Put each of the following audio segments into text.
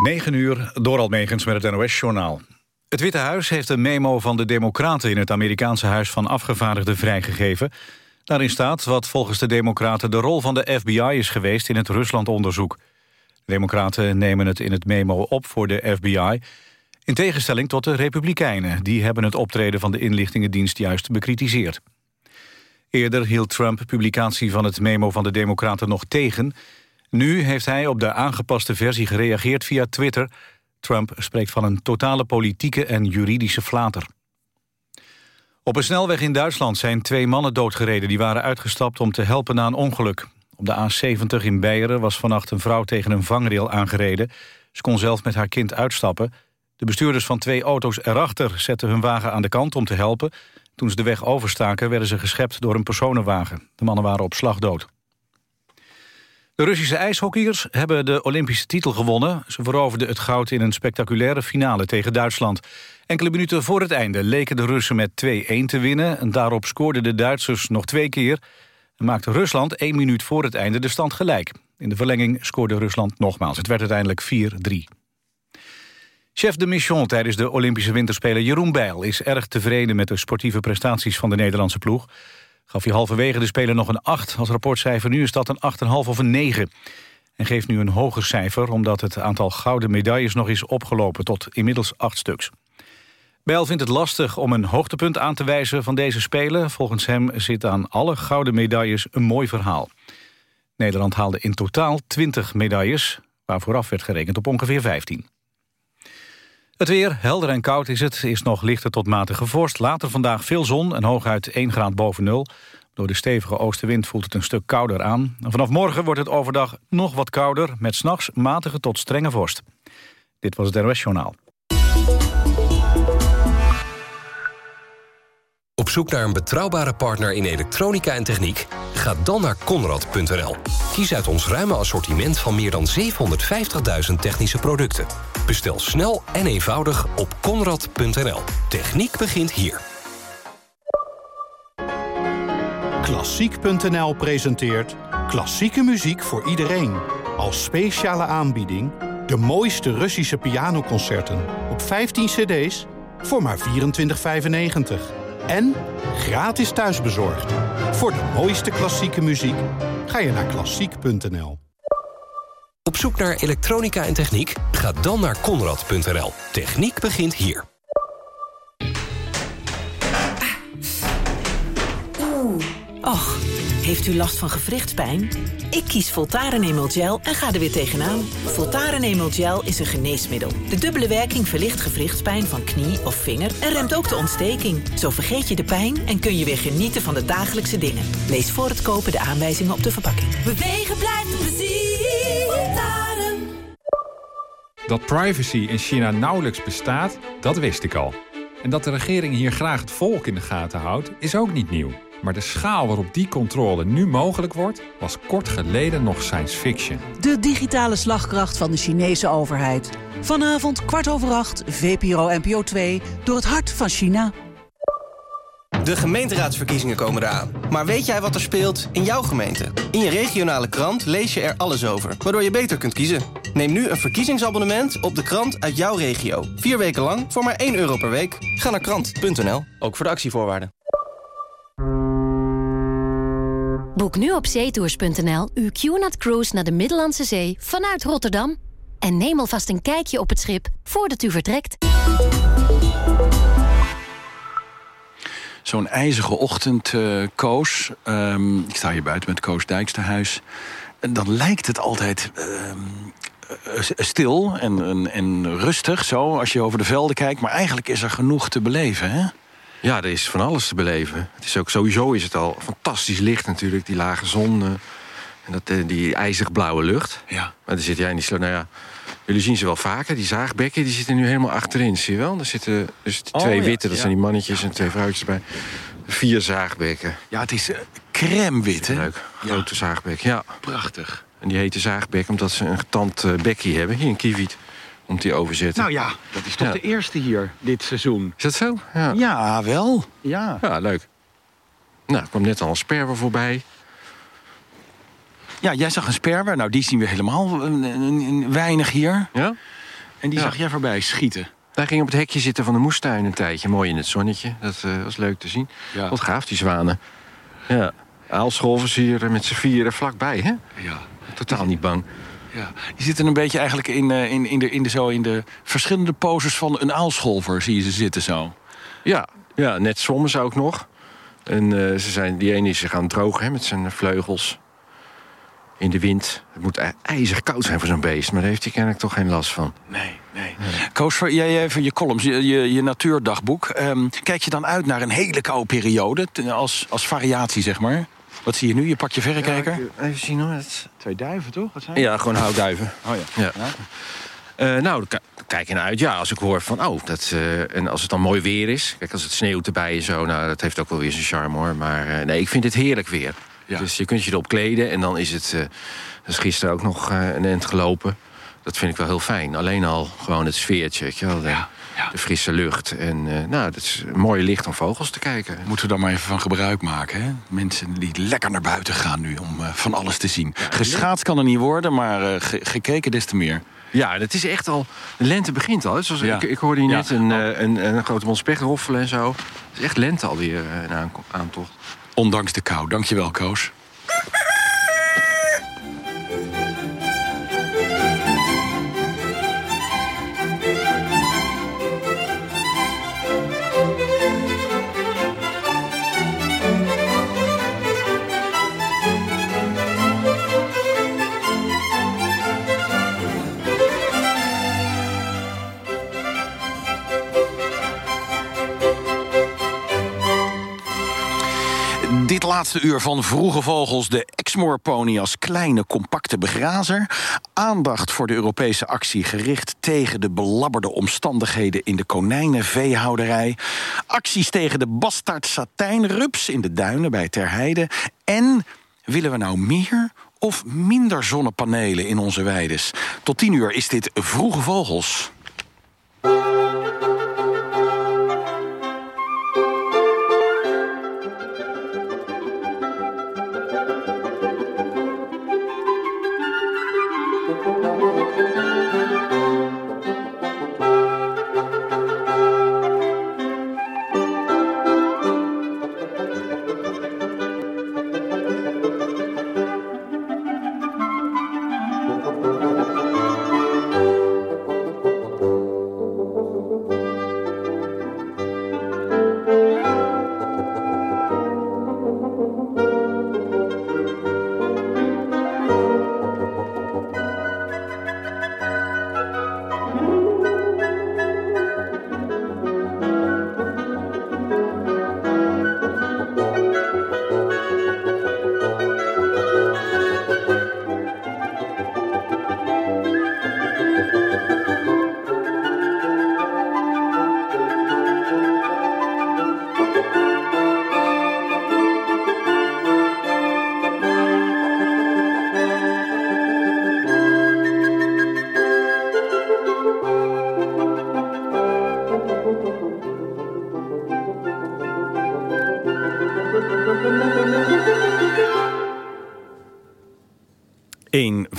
9 uur, door Almegens met het NOS-journaal. Het Witte Huis heeft een memo van de Democraten... in het Amerikaanse Huis van Afgevaardigden vrijgegeven. Daarin staat wat volgens de Democraten de rol van de FBI is geweest... in het Rusland-onderzoek. De Democraten nemen het in het memo op voor de FBI... in tegenstelling tot de Republikeinen. Die hebben het optreden van de inlichtingendienst juist bekritiseerd. Eerder hield Trump publicatie van het memo van de Democraten nog tegen... Nu heeft hij op de aangepaste versie gereageerd via Twitter. Trump spreekt van een totale politieke en juridische flater. Op een snelweg in Duitsland zijn twee mannen doodgereden... die waren uitgestapt om te helpen na een ongeluk. Op de A70 in Beieren was vannacht een vrouw tegen een vangrail aangereden. Ze kon zelf met haar kind uitstappen. De bestuurders van twee auto's erachter zetten hun wagen aan de kant om te helpen. Toen ze de weg overstaken werden ze geschept door een personenwagen. De mannen waren op slag dood. De Russische ijshockeyers hebben de Olympische titel gewonnen. Ze veroverden het goud in een spectaculaire finale tegen Duitsland. Enkele minuten voor het einde leken de Russen met 2-1 te winnen. En daarop scoorden de Duitsers nog twee keer. En maakte Rusland één minuut voor het einde de stand gelijk. In de verlenging scoorde Rusland nogmaals. Het werd uiteindelijk 4-3. Chef de mission tijdens de Olympische Winterspelen Jeroen Bijl... is erg tevreden met de sportieve prestaties van de Nederlandse ploeg gaf hij halverwege de Spelen nog een 8 als rapportcijfer. Nu is dat een 8,5 of een 9. En geeft nu een hoger cijfer omdat het aantal gouden medailles nog is opgelopen tot inmiddels 8 stuks. Bijl vindt het lastig om een hoogtepunt aan te wijzen van deze Spelen. Volgens hem zit aan alle gouden medailles een mooi verhaal. Nederland haalde in totaal 20 medailles, waar vooraf werd gerekend op ongeveer 15. Het weer, helder en koud is het, is nog lichter tot matige vorst. Later vandaag veel zon en hooguit 1 graad boven nul. Door de stevige oostenwind voelt het een stuk kouder aan. Vanaf morgen wordt het overdag nog wat kouder... met s'nachts matige tot strenge vorst. Dit was het NOS Journaal. Op zoek naar een betrouwbare partner in elektronica en techniek? Ga dan naar Conrad.nl. Kies uit ons ruime assortiment van meer dan 750.000 technische producten. Bestel snel en eenvoudig op Conrad.nl. Techniek begint hier. Klassiek.nl presenteert klassieke muziek voor iedereen. Als speciale aanbieding de mooiste Russische pianoconcerten op 15 cd's voor maar 24,95. En gratis thuisbezorgd. Voor de mooiste klassieke muziek ga je naar klassiek.nl. Op zoek naar elektronica en techniek? Ga dan naar Conrad.nl. Techniek begint hier. Oeh. Och, heeft u last van gewrichtspijn? Ik kies Voltaren Emel Gel en ga er weer tegenaan. Voltaren Emel Gel is een geneesmiddel. De dubbele werking verlicht gewrichtspijn van knie of vinger... en remt ook de ontsteking. Zo vergeet je de pijn en kun je weer genieten van de dagelijkse dingen. Lees voor het kopen de aanwijzingen op de verpakking. Bewegen blijft plezier. Voltaren. Dat privacy in China nauwelijks bestaat, dat wist ik al. En dat de regering hier graag het volk in de gaten houdt, is ook niet nieuw. Maar de schaal waarop die controle nu mogelijk wordt... was kort geleden nog science fiction. De digitale slagkracht van de Chinese overheid. Vanavond kwart over acht, VPRO NPO 2, door het hart van China. De gemeenteraadsverkiezingen komen eraan. Maar weet jij wat er speelt in jouw gemeente? In je regionale krant lees je er alles over, waardoor je beter kunt kiezen. Neem nu een verkiezingsabonnement op de krant uit jouw regio. Vier weken lang voor maar 1 euro per week. Ga naar krant.nl, ook voor de actievoorwaarden. Boek nu op zeetours.nl uw QNAT Cruise naar de Middellandse Zee vanuit Rotterdam. En neem alvast een kijkje op het schip voordat u vertrekt. Zo'n ijzige ochtend, uh, Koos. Ehm, ik sta hier buiten met Koos Dijksterhuis. En dan lijkt het altijd ehm, eh, stil en, en, en rustig, zo, als je over de velden kijkt. Maar eigenlijk is er genoeg te beleven, hè? Ja, er is van alles te beleven. Het is ook, sowieso is het al fantastisch licht natuurlijk. Die lage zon uh, en dat, uh, die ijzig blauwe lucht. Ja. Maar dan zit jij in die sloot. Nou ja, jullie zien ze wel vaker. Die zaagbekken die zitten nu helemaal achterin. Zie je wel? Er zitten dus twee ja, witte, dat ja. zijn die mannetjes en twee vrouwtjes bij. Vier zaagbekken. Ja, het is uh, crème wit, hè? Leuk. Grote zaagbekken, ja. Prachtig. En die heten zaagbekken omdat ze een getand uh, bekkie hebben. Hier een kiewiet. Om die overzetten. Nou ja, dat is toch Ja. de eerste hier, dit seizoen. Is dat zo? Ja. Ja, wel. Ja. Ja, leuk. Nou, er kwam net al een sperwer voorbij. Ja, jij zag een sperwer. Nou, die zien we helemaal eh, weinig hier. Ja? En die Ja. zag jij voorbij schieten. Hij ging op het hekje zitten van de moestuin een tijdje. Mooi in het zonnetje. Dat eh, was leuk te zien. Ja. Wat gaaf, die zwanen. Ja. Aalscholvers hier eh, met z'n vieren vlakbij, hè? Ja. Totaal niet bang. Ja. Die zitten een beetje eigenlijk in, eh, in, in, de, in, de, zo in de verschillende poses van een aalscholver. Zie je ze zitten zo. Ja, ja net zwommen ze ook nog. En eh, ze zijn, die ene is zich aan het drogen hè, met zijn vleugels. In de wind. Het moet ijzig koud zijn voor zo'n beest. Maar daar heeft hij kennelijk toch geen last van. Nee, nee. Koos, voor jij even je columns, je, je, je natuurdagboek. Ehm, kijk je dan uit naar een hele koude periode? Als, als variatie, zeg maar. Wat zie je nu? Je pakt je verrekijker. Even zien hoor. Twee duiven, toch? Wat zijn? Ja, gewoon houtduiven. Oh ja. Ja. Eh, nou, kijk je naar uit. Ja, als ik hoor van, oh, dat, eh, en als het dan mooi weer is. Kijk, als het sneeuwt erbij en zo, nou, dat heeft ook wel weer zijn charme hoor. Maar eh, nee, ik vind het heerlijk weer. Ja. Dus je kunt je erop kleden en dan is het... dat is gisteren ook nog een end gelopen. Dat vind ik wel heel fijn. Alleen al gewoon het sfeertje, weet je wel. Ja, ja. de frisse lucht. En eh, nou, dat is een mooie licht om vogels te kijken. Moeten we daar maar even van gebruik maken. Hè? Mensen die lekker naar buiten gaan nu om eh, van alles te zien. Geschaatst kan er niet worden, maar eh, ge- gekeken des te meer. Ja, het is echt al... De lente begint al. Zoals Ja. ik, ik hoorde hier Ja. net een, eh, een, een grote mond specht roffelen en zo. Het is echt lente alweer een aantocht. Ondanks de kou. Dankjewel, Koos. Laatste uur van Vroege Vogels, de Exmoor Pony als kleine compacte begrazer. Aandacht voor de Europese actie gericht tegen de belabberde omstandigheden in de konijnenveehouderij. Acties tegen de bastard satijnrups in de duinen bij Terheide. En willen we nou meer of minder zonnepanelen in onze weides? Tot tien uur is dit Vroege Vogels.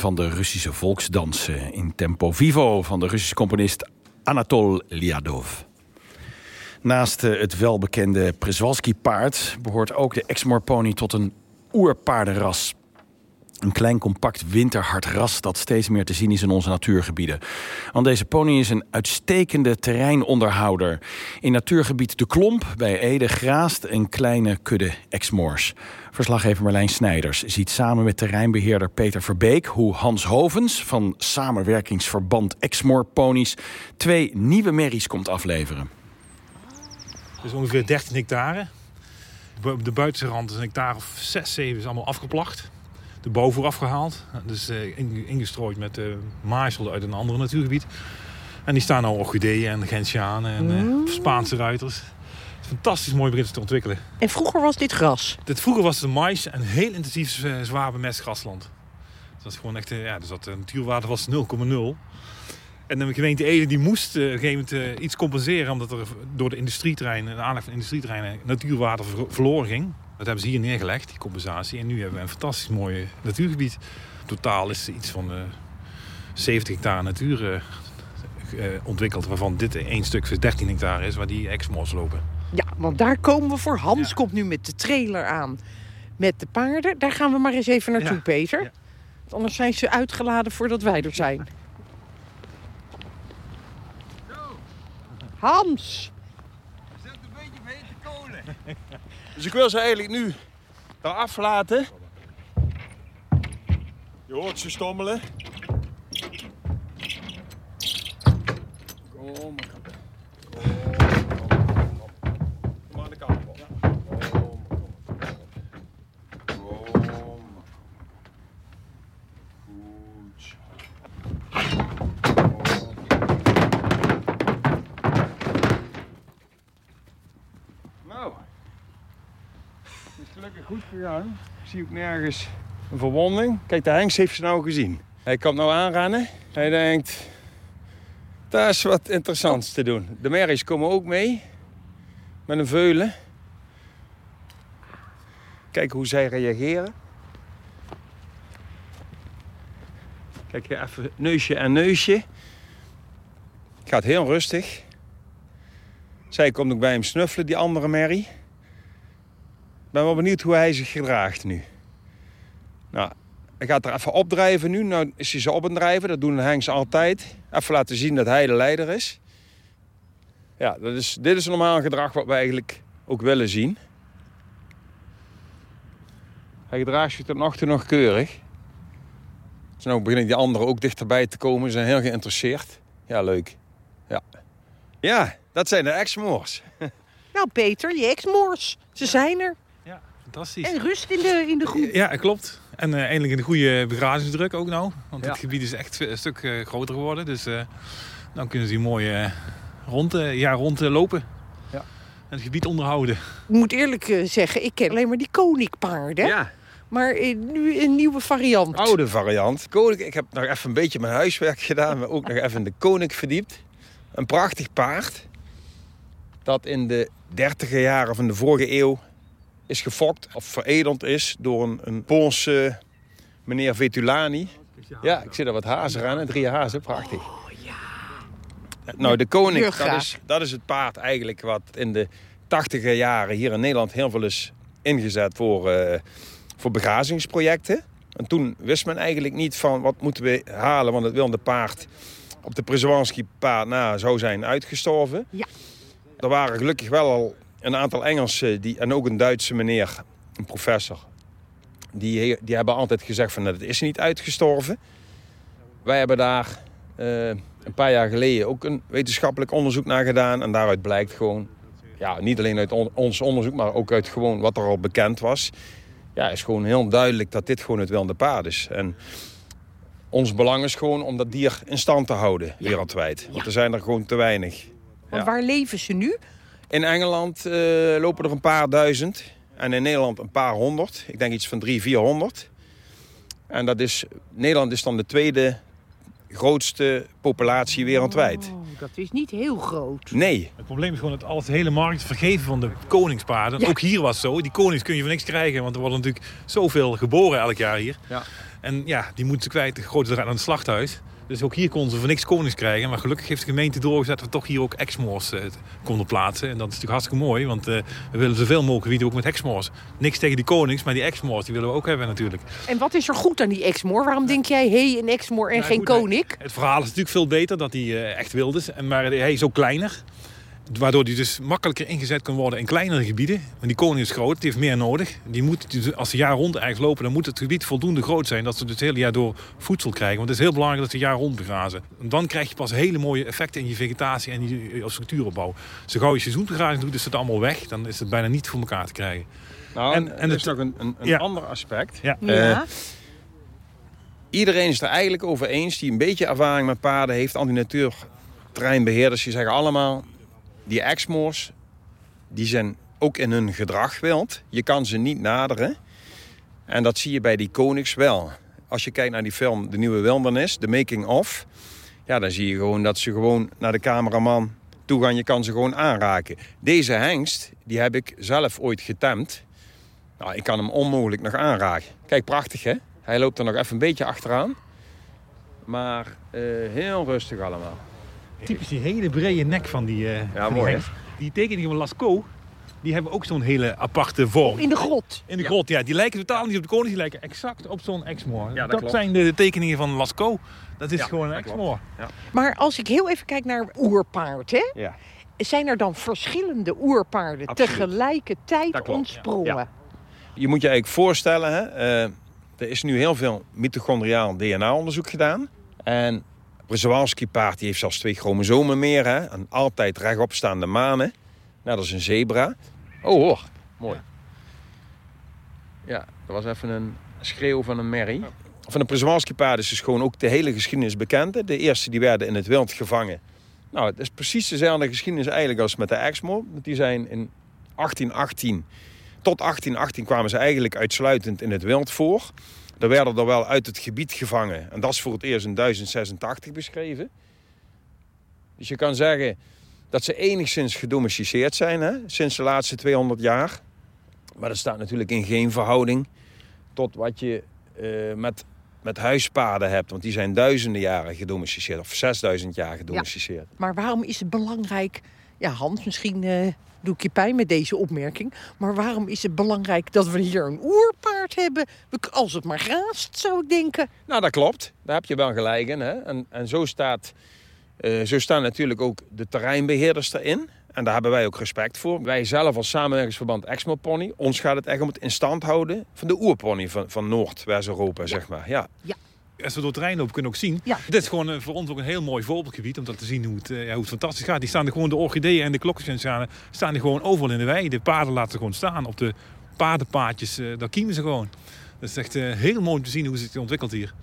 Van de Russische volksdansen in tempo vivo van de Russische componist Anatol Liadov. Naast eh, het welbekende Przewalski-paard behoort ook de Exmoor pony tot een oerpaardenras. Een klein, compact, winterhard ras dat steeds meer te zien is in onze natuurgebieden. Want deze pony is een uitstekende terreinonderhouder. In natuurgebied De Klomp bij Ede graast een kleine kudde Exmoors. Verslaggever Marlijn Snijders ziet samen met terreinbeheerder Peter Verbeek... hoe Hans Hovens van samenwerkingsverband Exmoor Ponies... twee nieuwe merries komt afleveren. Dus ongeveer 13 hectare. Bu- De buitenste rand is een hectare of 6, 7 is allemaal afgeplacht. De boven afgehaald. Dus eh, in- ingestrooid met maaisel uit een ander natuurgebied. En die staan nou orchideeën en gentianen en eh, Spaanse ruiters. Fantastisch mooi begint te ontwikkelen. En vroeger was dit gras. Dit, vroeger was het mais en heel intensief zwaar bemest grasland. Dat was gewoon echt, ja, dus dat natuurwaarde was 0,0. En de gemeente Ede die moest op een gegeven moment iets compenseren... omdat er door de industrieterreinen, de aanleg van industrieterreinen... natuurwater ver- verloren ging. Dat hebben ze hier neergelegd, die compensatie. En nu hebben we een fantastisch mooi natuurgebied. Totaal is iets van eh 70 hectare natuurgebied eh, ontwikkeld... waarvan dit één stuk dus 13 hectare is, waar die Exmoors lopen. Ja, want daar komen we voor. Hans komt nu met de trailer aan met de paarden. Daar gaan we maar eens even naartoe, Ja, Peter. ja. Want anders zijn ze uitgeladen voordat wij er zijn. Hans! Dus ik wil ze eigenlijk nu eraf laten. Je hoort ze stommelen. Kom. Kom Ik zie ook nergens een verwonding. Kijk, de hengst heeft ze nou gezien. Hij komt nou aanrennen. Hij denkt, daar is wat interessants te doen. De merries komen ook mee. Met een veulen. Kijk hoe zij reageren. Kijk hier even neusje en neusje. Gaat heel rustig. Zij komt ook bij hem snuffelen, die andere merrie. Ben wel benieuwd hoe hij zich gedraagt nu. Nou, hij gaat er even opdrijven nu. Nou is hij ze op het drijven. Dat doen de hengst altijd. Even laten zien dat hij de leider is. Ja, dat is, dit is normaal gedrag wat we eigenlijk ook willen zien. Hij gedraagt zich tot nog toe nog keurig. Dus nu beginnen die anderen ook dichterbij te komen. Ze zijn heel geïnteresseerd. Ja, leuk. Ja, ja dat zijn de ex-moors. Nou, Peter, je ex-moors. Ze zijn er. Fantastisch. En rust in de, in de groep. Ja, klopt. En eh, eindelijk een goede begrazingsdruk ook nou. Want Ja. het gebied is echt een stuk eh, groter geworden. Dus eh dan kunnen ze hier mooi rond, eh, jaar rond lopen. Ja. En het gebied onderhouden. Ik moet eerlijk eh, zeggen, ik ken alleen maar die koninkpaarden. Ja. Maar nu een nieuwe variant. Oude variant. Koning, ik heb nog even een beetje mijn huiswerk gedaan. Maar ook nog even in de koning verdiept. Een prachtig paard. Dat in de dertiger jaren van de vorige eeuw is gefokt. Of veredeld is door een, een Poolse meneer Vetulani. Ja, ik zie er wat hazen aan. Drie hazen, prachtig. Nou, de koning, dat is, dat is het paard eigenlijk wat in de tachtiger jaren hier in Nederland heel veel is ingezet voor, eh, voor begrazingsprojecten. En toen wist men eigenlijk niet van wat moeten we halen, want het wilde paard op de Przewalski paard na zou zijn uitgestorven. Ja. Er waren gelukkig wel al een aantal Engelsen die, en ook een Duitse meneer, een professor. Die, die hebben altijd gezegd van dat het is niet uitgestorven. Wij hebben daar eh, een paar jaar geleden ook een wetenschappelijk onderzoek naar gedaan. En daaruit blijkt gewoon, ja, niet alleen uit on- ons onderzoek, maar ook uit gewoon wat er al bekend was. Ja, is gewoon heel duidelijk dat dit gewoon het wilde paard is. En ons belang is gewoon om dat dier in stand te houden wereldwijd. Want er zijn er gewoon te weinig. Want Ja. waar leven ze nu? In Engeland eh, lopen er een paar duizend. En in Nederland een paar honderd. Ik denk iets van drie, vierhonderd. En dat is, Nederland is dan de tweede grootste populatie wereldwijd. Oh, dat is niet heel groot. Nee. Het probleem is gewoon dat alles de hele markt vergeven van de koningspaarden. Ja. Ook hier was het zo. Die konings kun je voor niks krijgen. Want er worden natuurlijk zoveel geboren elk jaar hier. Ja. En ja, die moeten ze kwijt. De grote draad aan het slachthuis. Dus ook hier konden ze voor niks konings krijgen. Maar gelukkig heeft de gemeente doorgezet dat we toch hier ook exmoors eh, konden plaatsen. En dat is natuurlijk hartstikke mooi. Want eh, we willen zoveel mogelijk gebieden ook met exmoors. Niks tegen die konings, maar die exmoors die willen we ook hebben natuurlijk. En wat is er goed aan die exmoor? Waarom denk jij, hé, hey, een exmoor en Nou, geen goed, koning? Het verhaal is natuurlijk veel beter dat hij eh, echt wild is. En, maar hij is ook kleiner. Waardoor hij dus makkelijker ingezet kan worden in kleinere gebieden. Want die koning is groot, die heeft meer nodig. Die moet, dus als ze jaar rond ergens lopen, dan moet het gebied voldoende groot zijn... dat ze dus het hele jaar door voedsel krijgen. Want het is heel belangrijk dat ze jaar rond begrazen. En dan krijg je pas hele mooie effecten in je vegetatie en je je structuuropbouw. Zo gauw je seizoensbegrazing doet, is het allemaal weg. Dan is het bijna niet voor elkaar te krijgen. Nou, En- en, er is het- nog een, een, een Ja. ander aspect. Ja. Eh, Ja. iedereen is er eigenlijk over eens die een beetje ervaring met paarden heeft. Anti-natuurterreinbeheerders die zeggen allemaal... die exmoors, die zijn ook in hun gedrag wild. Je kan ze niet naderen. En dat zie je bij die konings wel. Als je kijkt naar die film De Nieuwe Wildernis, The Making of... ja, dan zie je gewoon dat ze gewoon naar de cameraman toe gaan. Je kan ze gewoon aanraken. Deze hengst, die heb ik zelf ooit getemd. Nou, ik kan hem onmogelijk nog aanraken. Kijk, prachtig hè? Hij loopt er nog even een beetje achteraan. Maar eh, heel rustig allemaal. Typisch die hele brede nek van die, eh van die mooi. Die tekeningen van Lascaux, die hebben ook zo'n hele aparte vorm. In de grot. In de grot, ja. Die lijken totaal niet op de koning, die lijken exact op zo'n Exmoor. Ja, dat dat klopt. zijn de, de tekeningen van Lascaux. Dat is Ja, gewoon een. Exmoor. Ja. Maar als ik heel even kijk naar oerpaard, hè? Ja. Zijn er dan verschillende oerpaarden Absoluut. tegelijkertijd ontsprongen? ja. Je moet je eigenlijk voorstellen, hè, eh, er is nu heel veel mitochondriaal DNA-onderzoek gedaan. En Przewalski paard die heeft zelfs twee chromosomen meer. Hè, en altijd rechtopstaande manen. Nou, dat is een zebra. Oh hoor, mooi. Ja, dat was even een schreeuw van een merrie. Van de Przewalski paard is dus gewoon ook de hele geschiedenis bekend. De eerste die werden in het wild gevangen. Nou, het is precies dezelfde geschiedenis eigenlijk als met de. Want Die zijn in 1818 tot 1818 kwamen ze eigenlijk uitsluitend in het wild voor. Er werden er wel uit het gebied gevangen. En dat is voor het eerst in 1086 beschreven. Dus je kan zeggen dat ze enigszins gedomesticeerd zijn hè, sinds de laatste 200 jaar. Maar dat staat natuurlijk in geen verhouding tot wat je eh, met, met huispaarden hebt. Want die zijn duizenden jaren gedomesticeerd. Of 6000 jaar gedomesticeerd. Maar waarom is het belangrijk... Ja, Hans, misschien eh, doe ik je pijn met deze opmerking. Maar waarom is het belangrijk dat we hier een oerpaard hebben? Als het maar graast, zou ik denken. Nou, dat klopt. Daar heb je wel gelijk in. Hè? En, en zo, staat, eh, zo staan natuurlijk ook de terreinbeheerders erin. En daar hebben wij ook respect voor. Wij zelf als samenwerkingsverband Exmo Pony, ons gaat het echt om het in stand houden van de oerpony van, van Noord-West-Europa, zeg maar. Ja. Als we door het terrein lopen kunnen we ook zien. Ja. Dit is gewoon eh, voor ons ook een heel mooi voorbeeldgebied. Om dat te zien hoe het, eh, ja, hoe het fantastisch gaat. Die staan er gewoon, de orchideeën en de klokjes staan, staan er gewoon overal in de wei. De paarden laten ze gewoon staan. Op de paardenpaadjes, eh, daar kiemen ze gewoon. Dat is echt eh, heel mooi om te zien hoe het zich ontwikkelt hier.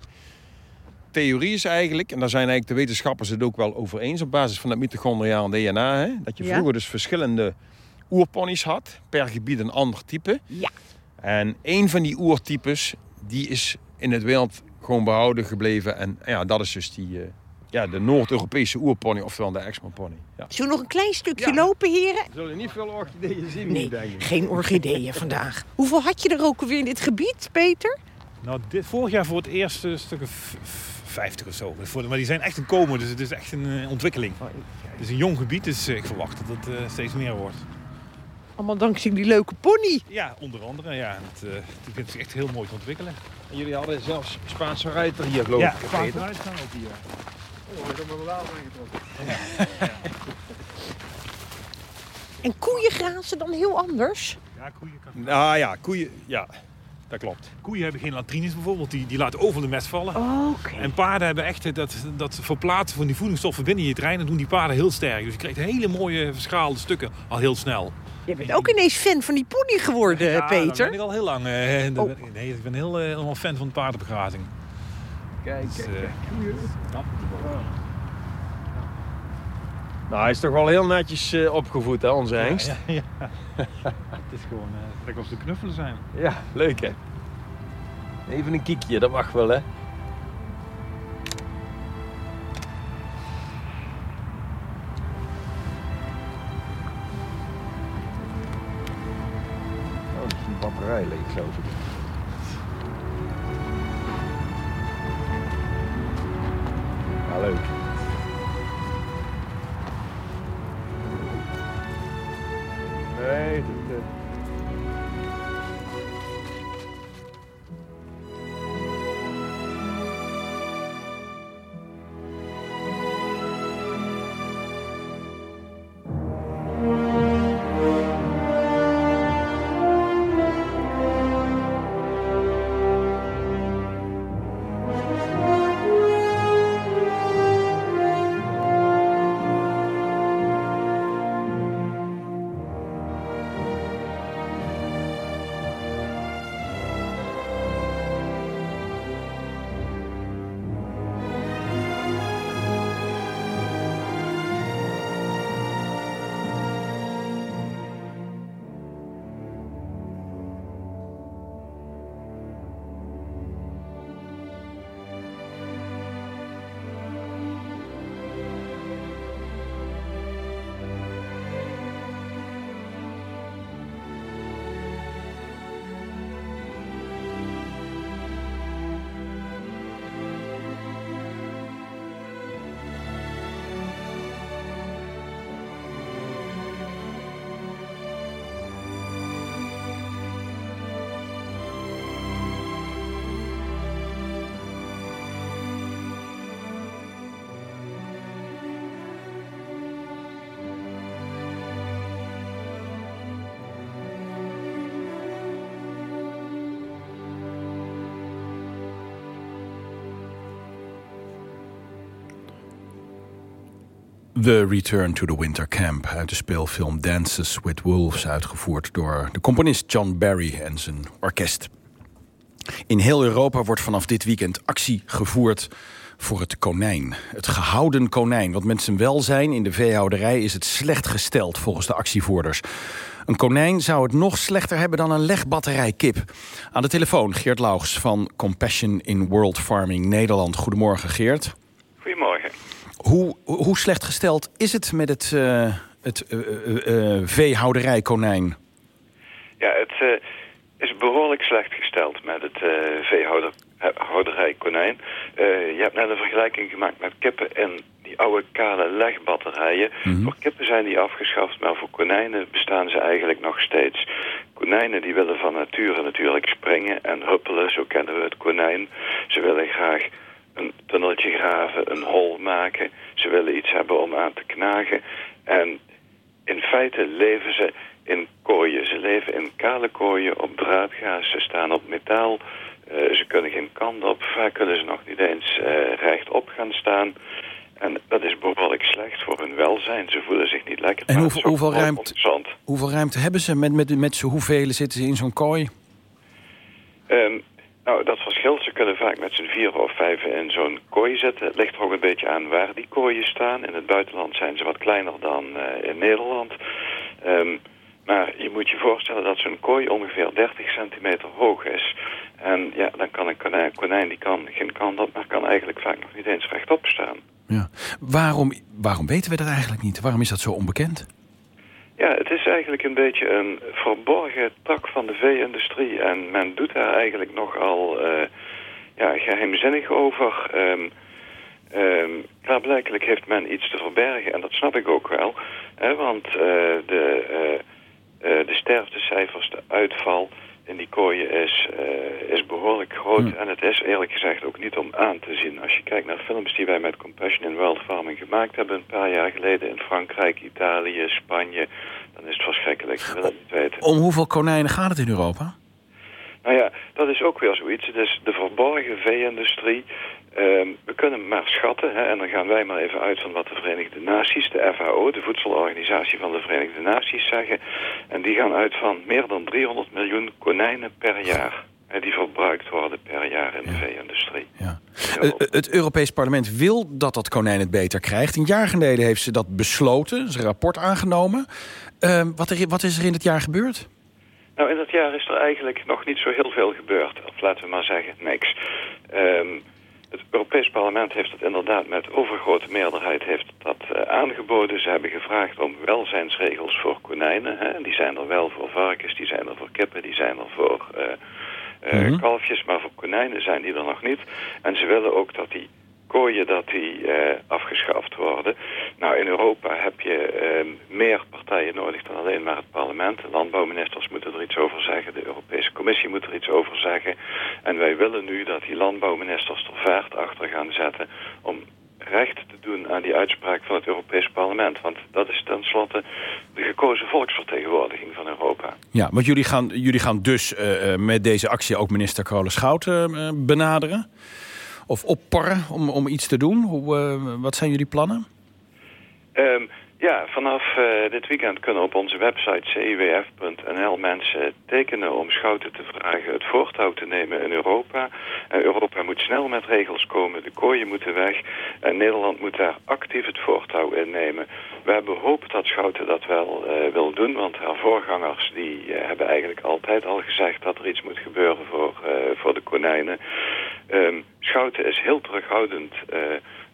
Theorie is eigenlijk, en daar zijn eigenlijk de wetenschappers het ook wel over eens... op basis van het mitochondriaal DNA, hè, dat je Ja. vroeger dus verschillende oerponies had. Per gebied een ander type. Ja. En één van die oertypes, die is in het wild gewoon behouden gebleven. En ja, dat is dus die, eh, ja, de Noord-Europese oerpony, oftewel de Exmo-pony. Ja. Zullen we nog een klein stukje lopen, heren? We zullen niet veel orchideeën zien, Nee, denk ik. geen orchideeën vandaag. Hoeveel had je er ook alweer in dit gebied, Peter? Nou, dit, vorig jaar voor het eerst een stuk of v- 50 of zo. Maar die zijn echt een komen, dus het is echt een eh, ontwikkeling. Het is een jong gebied, dus eh, ik verwacht dat het steeds meer wordt. Allemaal dankzij die leuke pony. Ja, onder andere. Ja, het, eh, het begint zich echt heel mooi te ontwikkelen. En jullie hadden zelfs Spaanse ruiter hier, geloof Ja, ik. Spaanse Peter. ruiter staan ook hier. Oh, ik heb me wel aangetrokken. En koeien grazen dan heel anders? Ja, koeien, kan... Nou ja, koeien, ja, dat klopt. koeien hebben geen latrines bijvoorbeeld, die, die laten overal de mest vallen. Oké. En paarden hebben echt dat, dat verplaatsen van die voedingsstoffen binnen je terrein. Dat doen die paarden heel sterk. Dus je krijgt hele mooie verschaalde stukken al heel snel. Je bent ook ineens fan van die pony geworden, Ja, dat Peter. ben ik al heel lang. eh, Oh. ben ik- nee, ik ben heel, eh, helemaal fan van paardenbegrazing. Kijk, Dus, kijk, eh, kijk. ja. Nou, hij is toch wel heel netjes eh, opgevoed, hè, onze hengst. Ja, ja, ja. Het is gewoon eh, lekker als te knuffelen zijn. Ja, leuk hè. Even een kiekje, dat mag wel hè. Dat is The Return to the Winter Camp uit de speelfilm Dances with Wolves... uitgevoerd door de componist John Barry en zijn orkest. In heel Europa wordt vanaf dit weekend actie gevoerd voor het konijn. Het gehouden konijn, want met zijn welzijn in de veehouderij... is het slecht gesteld volgens de actievoerders. Een konijn zou het nog slechter hebben dan een legbatterij kip. Aan de telefoon Geert Laugs van Compassion in World Farming Nederland. Goedemorgen Geert. Goedemorgen. Hoe, hoe slecht gesteld is het met het, uh, het uh, uh, veehouderij konijn? Ja, het is behoorlijk slecht gesteld met het veehouderij konijn. je hebt net een vergelijking gemaakt met kippen en die oude kale legbatterijen. Mm Voor kippen zijn die afgeschaft, maar voor konijnen bestaan ze eigenlijk nog steeds. Konijnen die willen van nature natuurlijk springen en huppelen, zo kennen we het konijn. Ze willen graag een tunneltje graven, een hol maken. Ze willen iets hebben om aan te knagen. En in feite leven ze in kooien. Ze leven in kale kooien op draadgaas. Ze staan op metaal. Uh, ze kunnen geen kant op. Vaak kunnen ze nog niet eens uh, rechtop gaan staan. En dat is behoorlijk slecht voor hun welzijn. Ze voelen zich niet lekker. En hoeveel, hoeveel, ruimte, hoeveel ruimte hebben ze? Met, met, met hoeveel zitten ze in zo'n kooi? Um, nou, dat verschilt. Ze kunnen vaak met z'n vier of vijf in zo'n kooi zitten. Het ligt er ook een beetje aan waar die kooien staan. In het buitenland zijn ze wat kleiner dan uh, in Nederland. Um, maar je moet je voorstellen dat zo'n kooi ongeveer 30 centimeter hoog is. En ja, dan kan een konijn, konijn die kan geen kant op, maar kan eigenlijk vaak nog niet eens rechtop staan. Ja. Waarom, waarom weten we dat eigenlijk niet? Waarom is dat zo onbekend? Ja, het is eigenlijk een beetje een verborgen tak van de vee-industrie. En men doet daar eigenlijk nogal uh, ja, geheimzinnig over. Um, um, klaarblijkelijk heeft men iets te verbergen en dat snap ik ook wel. Hè, want uh, de, uh, de sterftecijfers, de uitval in die kooien is, uh, is behoorlijk groot. Hmm. En het is eerlijk gezegd ook niet om aan te zien. Als je kijkt naar films die wij met Compassion in World Farming gemaakt hebben... een paar jaar geleden in Frankrijk, Italië, Spanje... dan is het verschrikkelijk. Je wil het niet weten. Om hoeveel konijnen gaat het in Europa? Nou ja, dat is ook weer zoiets. Het is de verborgen vee-industrie. Um, we kunnen maar schatten, hè, en dan gaan wij maar even uit van wat de Verenigde Naties, de FAO, de Voedselorganisatie van de Verenigde Naties, zeggen. En die gaan uit van meer dan 300 miljoen konijnen per jaar. Hè, die verbruikt worden per jaar in de vee-industrie. Ja. Uh, het Europees Parlement wil dat dat konijn het beter krijgt. Een jaar geleden heeft ze dat besloten, is een rapport aangenomen. Uh, wat, er, wat is er in het jaar gebeurd? Nou, in dat jaar is er eigenlijk nog niet zo heel veel gebeurd. Of laten we maar zeggen, niks. Um, het Europees Parlement heeft het inderdaad met overgrote meerderheid heeft dat uh, aangeboden. Ze hebben gevraagd om welzijnsregels voor konijnen. Hè. Die zijn er wel voor varkens, die zijn er voor kippen, die zijn er voor uh, uh, mm -hmm. kalfjes. Maar voor konijnen zijn die er nog niet. En ze willen ook dat die kooien dat die uh, afgeschaft worden. Nou, in Europa heb je uh, meer partijen nodig dan alleen maar het parlement. De landbouwministers moeten er iets over zeggen. De Europese Commissie moet er iets over zeggen. En wij willen nu dat die landbouwministers er vaart achter gaan zetten... om recht te doen aan die uitspraak van het Europees Parlement. Want dat is tenslotte de gekozen volksvertegenwoordiging van Europa. Ja, want jullie gaan, jullie gaan dus uh, met deze actie ook minister Carole Schouten benaderen of opporren om, om iets te doen? Hoe, uh, wat zijn jullie plannen? Um, ja, vanaf uh, dit weekend kunnen op onze website ciwf.nl mensen tekenen om schouten te vragen het voortouw te nemen in Europa. En Europa moet snel met regels komen, de kooien moeten weg en Nederland moet daar actief het voortouw in nemen. We hebben hoop dat Schouten dat wel wil doen, want haar voorgangers die hebben eigenlijk altijd al gezegd dat er iets moet gebeuren voor, voor de konijnen. Um, Schouten is heel terughoudend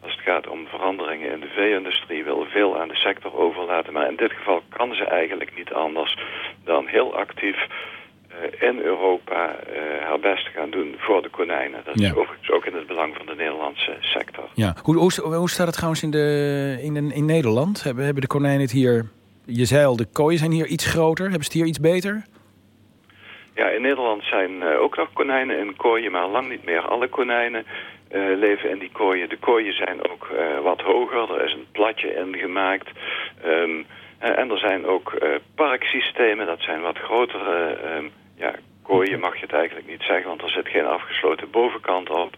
als het gaat om veranderingen in de vee-industrie, wil veel aan de sector overlaten. Maar in dit geval kan ze eigenlijk niet anders dan heel actief uh, in Europa uh, haar best gaan doen voor de konijnen. Dat ja. is overigens ook in het belang van de Nederlandse sector. Ja. Hoe, hoe, hoe staat het trouwens in, de, in, in Nederland? Hebben, hebben de konijnen het hier... Je zei al, de kooien zijn hier iets groter. Hebben ze het hier iets beter? Ja, in Nederland zijn uh, ook nog konijnen in kooien, maar lang niet meer alle konijnen. Uh, leven in die kooien. De kooien zijn ook uh, wat hoger. Er is een platje in gemaakt. Um, en er zijn ook uh, parksystemen. Dat zijn wat grotere um, ja, kooien, mag je het eigenlijk niet zeggen. Want er zit geen afgesloten bovenkant op.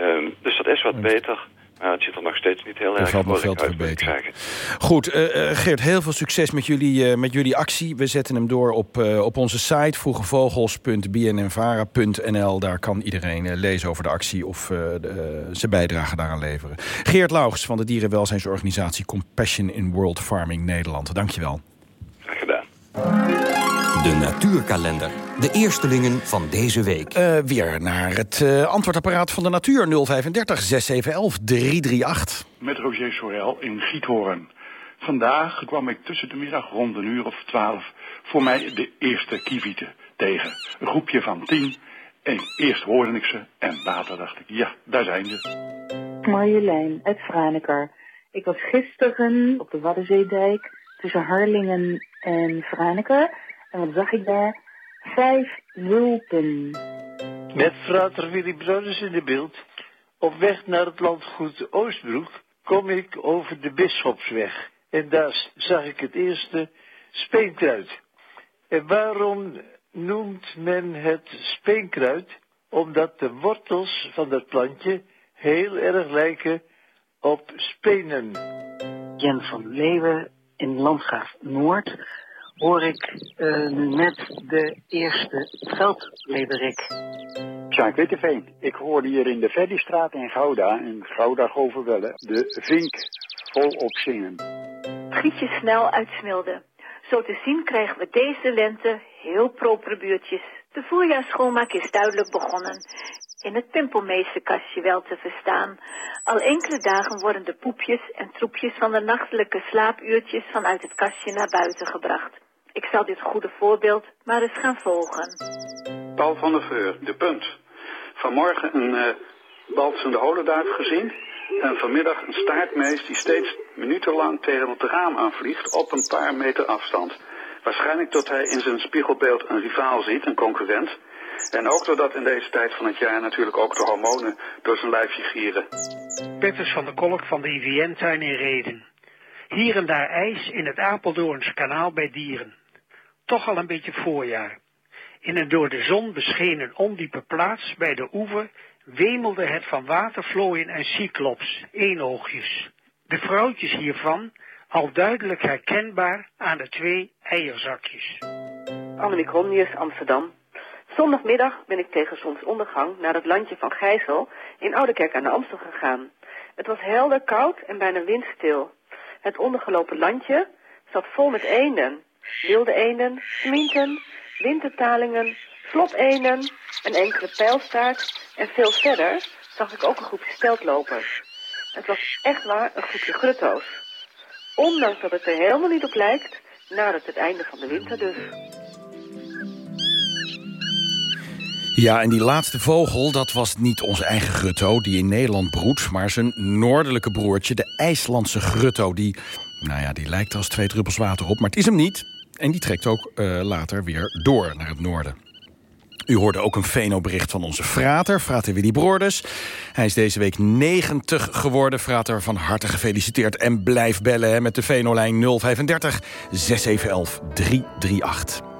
Um, dus dat is wat beter. Maar het ziet er nog steeds niet heel Er erg valt nog veel te verbeteren. Goed, eh, eh, Geert, heel veel succes met jullie, eh, met jullie actie. We zetten hem door op, op onze site vroegevogels.bnnvara.nl. Daar kan iedereen lezen over de actie of de, zijn bijdrage daaraan leveren. Geert Laugs van de dierenwelzijnsorganisatie Compassion in World Farming Nederland. Dankjewel. Graag gedaan. De natuurkalender. De eerstelingen van deze week. Eh, weer naar het eh, antwoordapparaat van de natuur 035 6711 338. met Roger Sorel in Giethoorn. Vandaag kwam ik tussen de middag rond een uur of twaalf voor mij de eerste kievieten tegen. Een groepje van tien. En eerst hoorde ik ze en later dacht ik, ja, daar zijn ze. Marjolein uit Franeker. Ik was gisteren op de Waddenzeedijk tussen Harlingen en Franeker. En wat zag ik daar? Vijf wulpen. Met frater Willy Brothers in de beeld. Op weg naar het landgoed Oostbroek kom ik over de Bisschopsweg. En daar zag ik het eerste speenkruid. En waarom noemt men het speenkruid? Omdat de wortels van dat plantje heel erg lijken op spenen. Jen van Leeuwen in Landgraaf Noord hoor ik eh, nu net de eerste veldleberik. Sjaak Witteveen. Ik hoorde hier in de Verdistraat in Gouda, in Gouda Goverwelle, de vink volop zingen. Gietje snel uit Smilde. Zo te zien krijgen we deze lente heel propere buurtjes. De voorjaarsschoonmaak is duidelijk begonnen. In het pimpelmeesterkastje wel te verstaan. Al enkele dagen worden de poepjes en troepjes van de nachtelijke slaapuurtjes vanuit het kastje naar buiten gebracht. Ik zal dit goede voorbeeld maar eens gaan volgen. Paul van der Veur, de punt. Vanmorgen een uh, balsende holenduif gezien. En vanmiddag een staartmees die steeds minutenlang tegen het raam aanvliegt op een paar meter afstand. Waarschijnlijk dat hij in zijn spiegelbeeld een rivaal ziet, een concurrent. En ook doordat in deze tijd van het jaar natuurlijk ook de hormonen door zijn lijfje gieren. Petters van der Kolk van de IVN-tuin in Reden. Hier en daar ijs in het Apeldoorns kanaal bij dieren. Toch al een beetje voorjaar. In een door de zon beschenen ondiepe plaats bij de oever wemelde het van watervlooien en cyclops, eenoogjes. De vrouwtjes hiervan al duidelijk herkenbaar aan de twee eierzakjes. Annemiek Romnius, Amsterdam. Zondagmiddag ben ik tegen zonsondergang naar het landje van Gijzel in Oudekerk aan de Amstel gegaan. Het was helder, koud en bijna windstil. Het ondergelopen landje zat vol met eenden. Wilde eenden, sminten, wintertalingen, slopeenden, een enkele pijlstaart en veel verder zag ik ook een groepje steltlopers. Het was echt waar een groepje grutto's. Ondanks dat het er helemaal niet op lijkt, nadert het einde van de winter dus. Ja, en die laatste vogel, dat was niet onze eigen grutto... die in Nederland broedt, maar zijn noordelijke broertje... de IJslandse grutto, die, nou ja, die lijkt als twee druppels water op... maar het is hem niet. En die trekt ook uh, later weer door naar het noorden. U hoorde ook een Veno-bericht van onze frater, frater Willy Broordes. Hij is deze week 90 geworden. Frater, van harte gefeliciteerd. En blijf bellen hè, met de Venolijn 035 6711 338.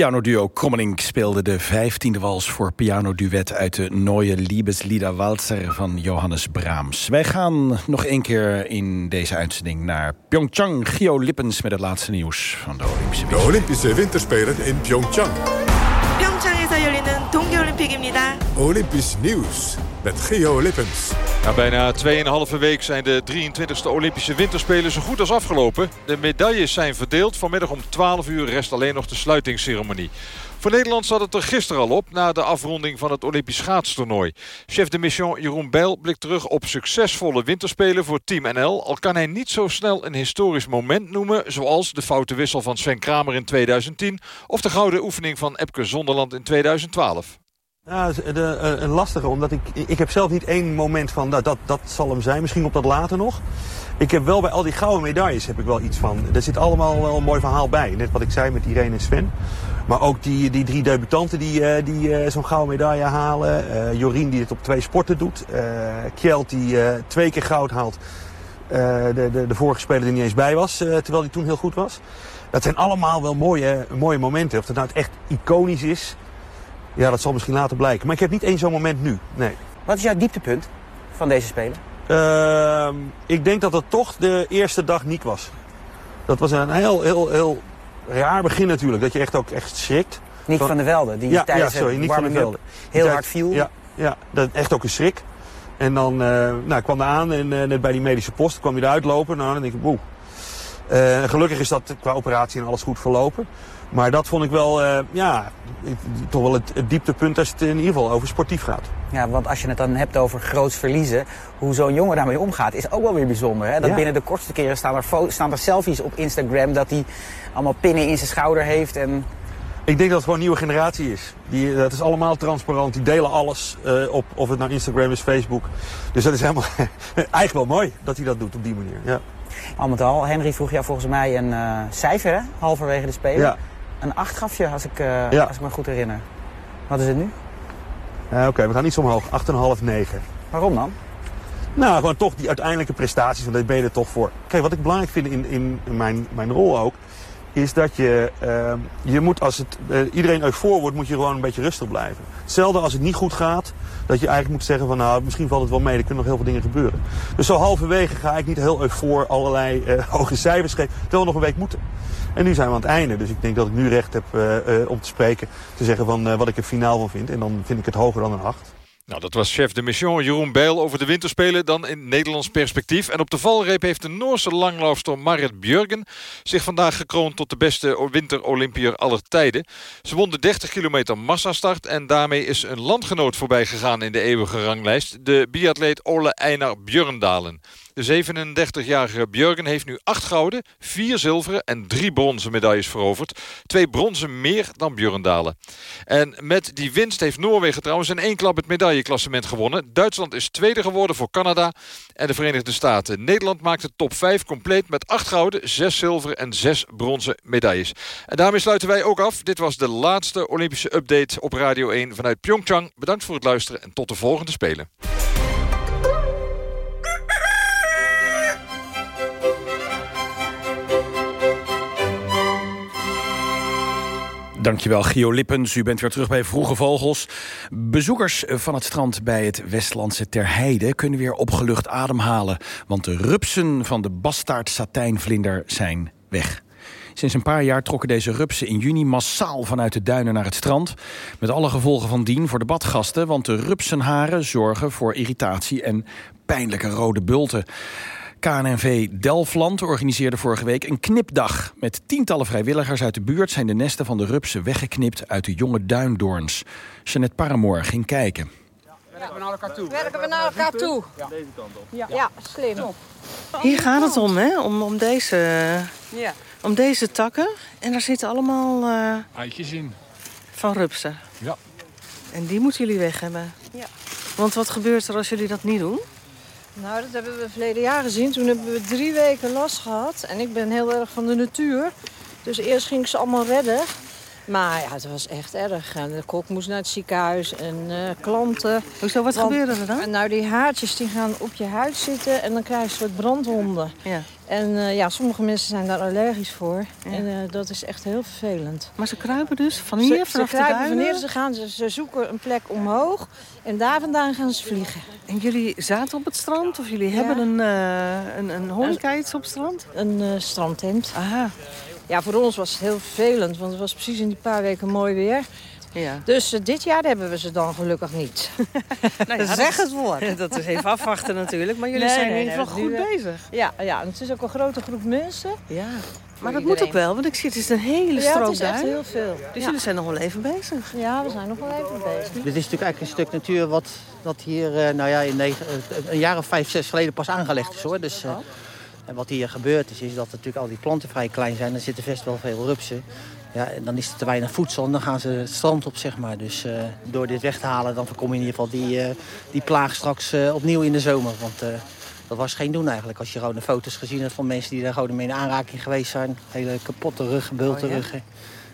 Pianoduo Krommelink speelde de vijftiende wals voor pianoduet uit de Neue Liebeslieder Walzer van Johannes Brahms. Wij gaan nog één keer in deze uitzending naar Pyeongchang. Gio Lippens met het laatste nieuws van de Olympische De Olympische Winterspelen in Pyeongchang. 평창에서 열리는 동계올림픽입니다. Olympisch nieuws met Gio Lippens. Na bijna 2,5 week zijn de 23e Olympische Winterspelen zo goed als afgelopen. De medailles zijn verdeeld. Vanmiddag om 12 uur rest alleen nog de sluitingsceremonie. Voor Nederland zat het er gisteren al op na de afronding van het Olympisch schaatstoernooi. Chef de mission Jeroen Bijl blikt terug op succesvolle winterspelen voor Team NL. Al kan hij niet zo snel een historisch moment noemen... zoals de foute wissel van Sven Kramer in 2010... of de gouden oefening van Epke Zonderland in 2012. Ja, dat de, eh, een lastige, omdat ik, ik heb zelf niet één moment van dat, dat, dat zal hem zijn. Misschien op dat later nog. Ik heb wel bij al die gouden medailles heb ik wel iets van. Er zit allemaal wel een mooi verhaal bij. Net wat ik zei met Irene en Sven. Maar ook die, die drie debutanten die, eh, die eh, zo'n gouden medaille halen. Eh, Jorien die het op twee sporten doet. Eh Kjeld die eh, twee keer goud haalt. Eh, de, de, de vorige speler die niet eens bij was, eh, terwijl hij toen heel goed was. Dat zijn allemaal wel mooie, mooie momenten. Of het nou echt iconisch is, ja, dat zal misschien later blijken. Maar ik heb niet één zo'n moment nu, nee. Wat is jouw dieptepunt van deze Spelen? Ehm, ik denk dat het toch de eerste dag niet was. Dat was een heel, heel, heel raar begin natuurlijk. Dat je echt ook echt schrikt. Nick van der Velde, die ja, tijdens ja, sorry, het Velde. heel hard viel. Ja, ja dat, echt ook een schrik. En dan eh, nou, ik kwam hij aan en eh, net bij die medische post kwam hij eruit lopen. Nou, dan denk ik, boe. Eh, gelukkig is dat qua operatie en alles goed verlopen. Maar dat vond ik wel, eh, ja, toch wel het, het dieptepunt als het in ieder geval over sportief gaat. Ja, want als je het dan hebt over groots verliezen, hoe zo'n jongen daarmee omgaat, is ook wel weer bijzonder. Hè? Dat Ja. binnen de kortste keren staan er, staan er selfies op Instagram dat hij allemaal pinnen in zijn schouder heeft. En Ik denk dat het gewoon een nieuwe generatie is. Die, dat is allemaal transparant. Die delen alles eh, op, of het nou Instagram is, Facebook. Dus dat is helemaal eigenlijk wel mooi dat hij dat doet op die manier. Ja. al met al, Henry vroeg jou volgens mij een eh, cijfer, hè? halverwege de Spelen. Ja. Een 8 gaf je, als ik, eh, Ja. als ik me goed herinner. Wat is het nu? Eh, Oké, we gaan iets omhoog. 8,5, 9. Waarom dan? Nou, gewoon toch die uiteindelijke prestaties, want daar ben je er toch voor. Kijk, wat ik belangrijk vind in, in mijn, mijn rol ook, is dat je, eh, je moet als het, eh, iedereen eufoor wordt, moet je gewoon een beetje rustig blijven. Hetzelfde als het niet goed gaat, dat je eigenlijk moet zeggen van nou, misschien valt het wel mee, er kunnen nog heel veel dingen gebeuren. Dus zo halverwege ga ik niet heel eufoor allerlei eh, hoge cijfers geven, terwijl we nog een week moeten. En nu zijn we aan het einde, dus ik denk dat ik nu recht heb eh, om te spreken, te zeggen van wat ik er finaal van vind. En dan vind ik het hoger dan een 8. Nou, dat was chef de mission Jeroen Bijl over de winterspelen dan in Nederlands perspectief. En op de valreep heeft de Noorse langlaufster Marit Björgen zich vandaag gekroond tot de beste winterolympiër aller tijden. Ze won de 30 kilometer massastart en daarmee is een landgenoot voorbij gegaan in de eeuwige ranglijst. De biatleet Ole Einar Björndalen. De 37-jarige Björgen heeft nu acht gouden, vier zilveren en drie bronzen medailles veroverd. Twee bronzen meer dan Björndalen. En met die winst heeft Noorwegen trouwens in één klap het medailleklassement gewonnen. Duitsland is tweede geworden voor Canada en de Verenigde Staten. Nederland maakt de top 5 compleet met acht gouden, zes zilveren en zes bronzen medailles. En daarmee sluiten wij ook af. Dit was de laatste Olympische update op Radio 1 vanuit Pyeongchang. Bedankt voor het luisteren en tot de volgende Spelen. Dankjewel, Gio Lippens. U bent weer terug bij Vroege Vogels. Bezoekers van het strand bij het Westlandse Terheide... kunnen weer opgelucht ademhalen. Want de rupsen van de bastaard satijnvlinder zijn weg. Sinds een paar jaar trokken deze rupsen in juni massaal vanuit de duinen naar het strand. Met alle gevolgen van dien voor de badgasten... want de rupsenharen zorgen voor irritatie en pijnlijke rode bulten. KNNV Delfland organiseerde vorige week een knipdag. Met tientallen vrijwilligers uit de buurt zijn de nesten van de rupsen weggeknipt uit de jonge duindoorns. Jeanette Paramoor ging kijken. Werken we naar elkaar toe? Werken we naar elkaar toe? Ja. Deze kant op. Ja, ja slim. Hier gaat het om, hè? Om, om, deze, Ja. om deze takken. En daar zitten allemaal eh, Eitjes in. van rupsen. Ja. En die moeten jullie weg hebben. Ja. Want wat gebeurt er als jullie dat niet doen? Nou, dat hebben we verleden jaar gezien. Toen hebben we drie weken last gehad. En ik ben heel erg van de natuur. Dus eerst ging ik ze allemaal redden. Maar ja, het was echt erg. En de kok moest naar het ziekenhuis en eh, klanten. Hoezo, wat Want- gebeurde er dan? Nou, die haartjes die gaan op je huid zitten en dan krijg je een soort brandwonden. Ja. En eh, ja, sommige mensen zijn daar allergisch voor. En eh, dat is echt heel vervelend. Maar ze kruipen dus van Ze, hier, ze vanaf de kruipen wanneer ze gaan. Ze, ze zoeken een plek omhoog en daar vandaan gaan ze vliegen. En jullie zaten op het strand of jullie hebben een, uh, een, een horeca iets op het strand? Een uh, strandtent. Aha. Ja, voor ons was het heel vervelend, want het was precies in die paar weken mooi weer. Ja. Dus uh, dit jaar hebben we ze dan gelukkig niet. nou ja, zeg het woord. Dat is even afwachten natuurlijk, maar jullie Nee, zijn nee, in ieder geval goed bezig. Ja, ja, en het is ook een grote groep mensen. Ja. Maar dat iedereen. moet ook wel, want ik zie het is een hele Ja, strook het is echt heel veel. Dus Ja. jullie zijn nog wel even bezig. Ja, we zijn nog wel even bezig. Dit is natuurlijk eigenlijk een stuk natuur wat dat hier eh, nou ja, in negen, eh, een jaar of vijf, zes geleden pas aangelegd is. hoor. Dus, eh, en wat hier gebeurd is, is dat natuurlijk al die planten vrij klein zijn. Er zitten best wel veel rupsen. Ja, en dan is er te weinig voedsel en dan gaan ze het strand op, zeg maar. Dus eh, door dit weg te halen, dan voorkom je in ieder geval die, eh, die plaag straks eh, opnieuw in de zomer. Want dat was geen doen eigenlijk. Als je gewoon de foto's gezien hebt van mensen die daar gewoon mee in aanraking geweest zijn. Hele kapotte ruggen, bulten Oh, ja? ruggen.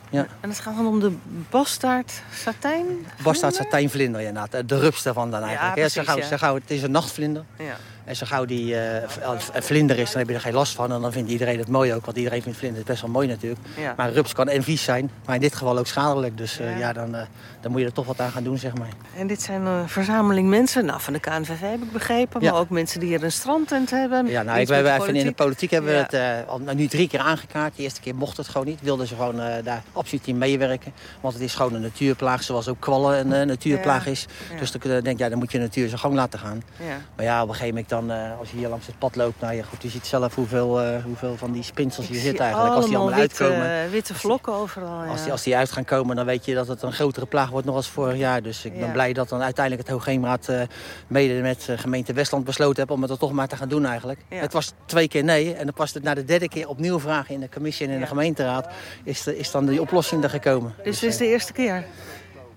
Ja. En het gaat dan om de bastaard satijn? Bastaard satijnvlinder, ja, inderdaad. De rups daarvan dan eigenlijk. precies, zo gauw, ja. gauw, het is een nachtvlinder. Ja. En zo gauw die eh, vlinder is, dan heb je er geen last van. En dan vindt iedereen het mooi ook, want iedereen vindt vlinders best wel mooi natuurlijk. Ja. Maar rups kan en vies zijn, maar in dit geval ook schadelijk. Dus eh, Ja. ja, dan, eh, dan moet je er toch wat aan gaan doen, zeg maar. En dit zijn een verzameling mensen, nou van de KNVV heb ik begrepen, Ja. maar ook mensen die hier een strandtent hebben. Ja, nou, ik, wij hebben even in de politiek hebben we het eh, al, nu drie keer aangekaart. De eerste keer mocht het gewoon niet. Wilden ze gewoon eh, daar absoluut in meewerken. Want het is gewoon een natuurplaag, zoals ook kwallen een eh, natuurplaag Ja. is. Dus dan eh, denk ja, dan moet je de natuur zijn gang laten gaan. Ja. Maar ja, op een gegeven moment dan, eh, als je hier langs het pad loopt, nou ja, goed, je ziet zelf hoeveel, eh, hoeveel van die spinsels hier zitten eigenlijk. Als die allemaal witte, uitkomen. witte vlokken overal. Als die, als die uit gaan komen, dan weet je dat het een grotere plaag wordt nog als vorig jaar. Dus ik ben blij dat dan uiteindelijk het Hoogheemraad eh, mede met eh, gemeente Westland besloten heeft om het er toch maar te gaan doen eigenlijk. Het was twee keer nee en dan pas het na de derde keer opnieuw vragen in de commissie en in de gemeenteraad is, de, is dan die oplossing er gekomen. Dus dit is de eerste keer?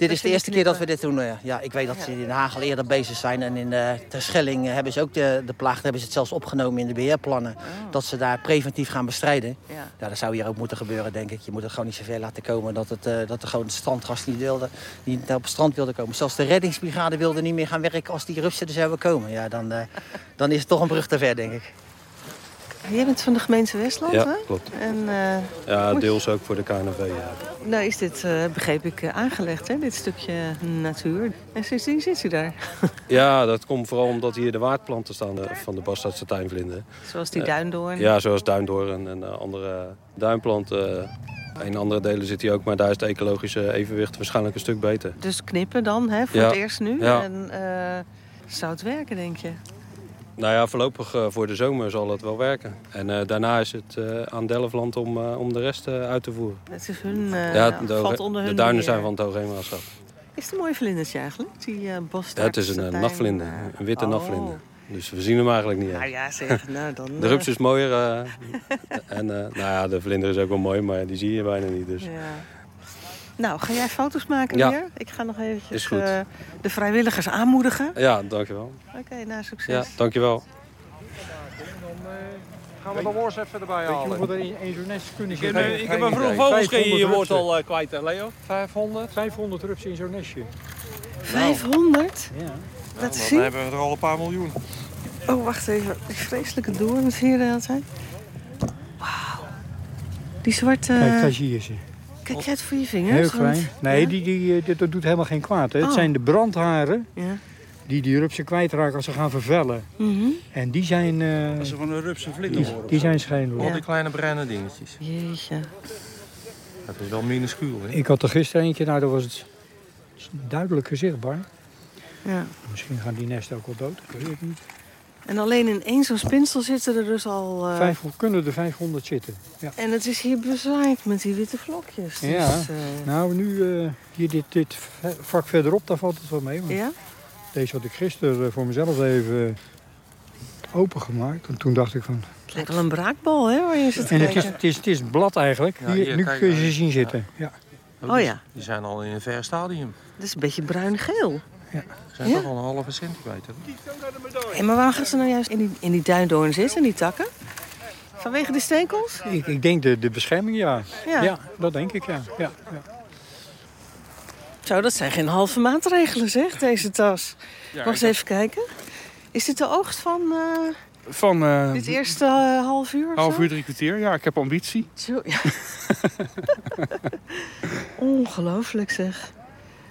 Dit is de eerste keer dat we dit doen. eh, Ja, ik weet dat ze in Den Haag al eerder bezig zijn. En in uh, Terschelling eh, hebben ze ook de, de plaag, hebben ze het zelfs opgenomen in de beheerplannen. Dat ze daar preventief gaan bestrijden. Ja. Dat zou hier ook moeten gebeuren, denk ik. Je moet het gewoon niet zoveel laten komen dat, het, eh, dat er gewoon de strandgast niet wilde, niet op het strand wilde komen. Zelfs de reddingsbrigade wilde niet meer gaan werken als die rupsen er zouden komen. Ja, dan, eh, dan is het toch een brug te ver, denk ik. Jij bent van de gemeente Westland, Ja, hè? klopt. En eh, Ja, deels ook voor de KNV, ja. nou is dit, eh, begreep ik, eh, aangelegd, hè? Dit stukje natuur. En sindsdien zit u daar. Ja, dat komt vooral omdat hier de waardplanten staan van de Bastard satijnvlinder. Zoals die duindoorn. Ja, zoals duindoorn en andere duinplanten. in andere delen zit hij ook, maar daar is het ecologische evenwicht waarschijnlijk een stuk beter. Dus knippen dan, hè? Voor Ja. het eerst nu. Ja. En zou het werken, denk je? Nou ja, voorlopig eh, voor de zomer zal het wel werken. En eh, daarna is het eh, aan Delfland om, om de rest uit te voeren. Het is hun, ja, valt de, Hoge- onder de hun duinen beheer. zijn van het Hoogheemraadschap. Is het een mooi vlindertje eigenlijk? Die uh, Ja, het is een eh, nachtvlinder, een witte Oh. nachtvlinder. Dus we zien hem eigenlijk niet Nou ja, zeg. Nou, dan, De rups is mooier. en nou ja, de vlinder is ook wel mooi, maar die zie je bijna niet. Dus. Ja. Nou, ga jij foto's maken Ja. weer? Ik ga nog eventjes eh, de vrijwilligers aanmoedigen. Ja, dankjewel. Oké, nou succes. Ja, dankjewel. Gaan we de worst even erbij halen? Je hoeveel er in, zo'n nest kunnen Ik eh, ik heb een vroeg vogelscheen je wordt al uh, kwijt, hè, Leo? 500? 500 rupsen in zo'n nestje. 500? Ja. Dat dan hebben we er al een paar miljoen. Oh, wacht even. Die vreselijke doorn hier de hele tijd. Wauw. Die zwarte... Kijk, daar zie je ze. Kijk jij het voor je vingers? Heel Want- klein. Nee, Ja? die, die, eh, dit, dat doet helemaal geen kwaad. Hè. Het Oh. zijn de brandharen Ja. die die rupsen kwijtraken als ze gaan vervellen. Mhm. En die zijn... eh, Als ze van een rups een vlinder die, worden. die zijn schijnbaar. Al die kleine bruine dingetjes. Jeetje. Dat is wel minuscuul, hè? Ik had er gisteren eentje, nou dat was het duidelijk zichtbaar. Ja. Misschien gaan die nesten ook wel dood, ik weet het niet. En alleen in één zo'n spinsel zitten er dus al... eh, Vijf, kunnen er 500 zitten. Ja, En het is hier bezaaid met die witte vlokjes. Dus, ja. eh, nou nu, eh, hier dit, dit vak verderop, daar valt het wel mee. want Ja? Deze had ik gisteren voor mezelf even opengemaakt. En toen dacht ik van... Het lijkt wel een braakbal, hè, waar je zit te En het is, het, is, het is blad eigenlijk. Ja, hier, hier, nu kun je ze zien zitten. Ja. Oh ja. Die zijn al in een ver stadium. Dat is een beetje bruin-geel. Ja. Zijn Ja? toch al een halve centimeter. Hé, maar waarom gaat ze nou juist in die, in die duindoorn zitten, in die takken? Vanwege de stekels? Ik, ik denk de, de bescherming, ja. Ja. ja. dat denk ik, ja. ja, ja. Zo, dat zijn geen halve maatregelen, zeg, deze tas. Ja, Mag eens even kijken. Is dit de oogst van eh, Van eh, dit eerste eh, half uur? half uur, drie kwartier. Ja, ik heb ambitie. Zo, ja. Ongelooflijk, zeg.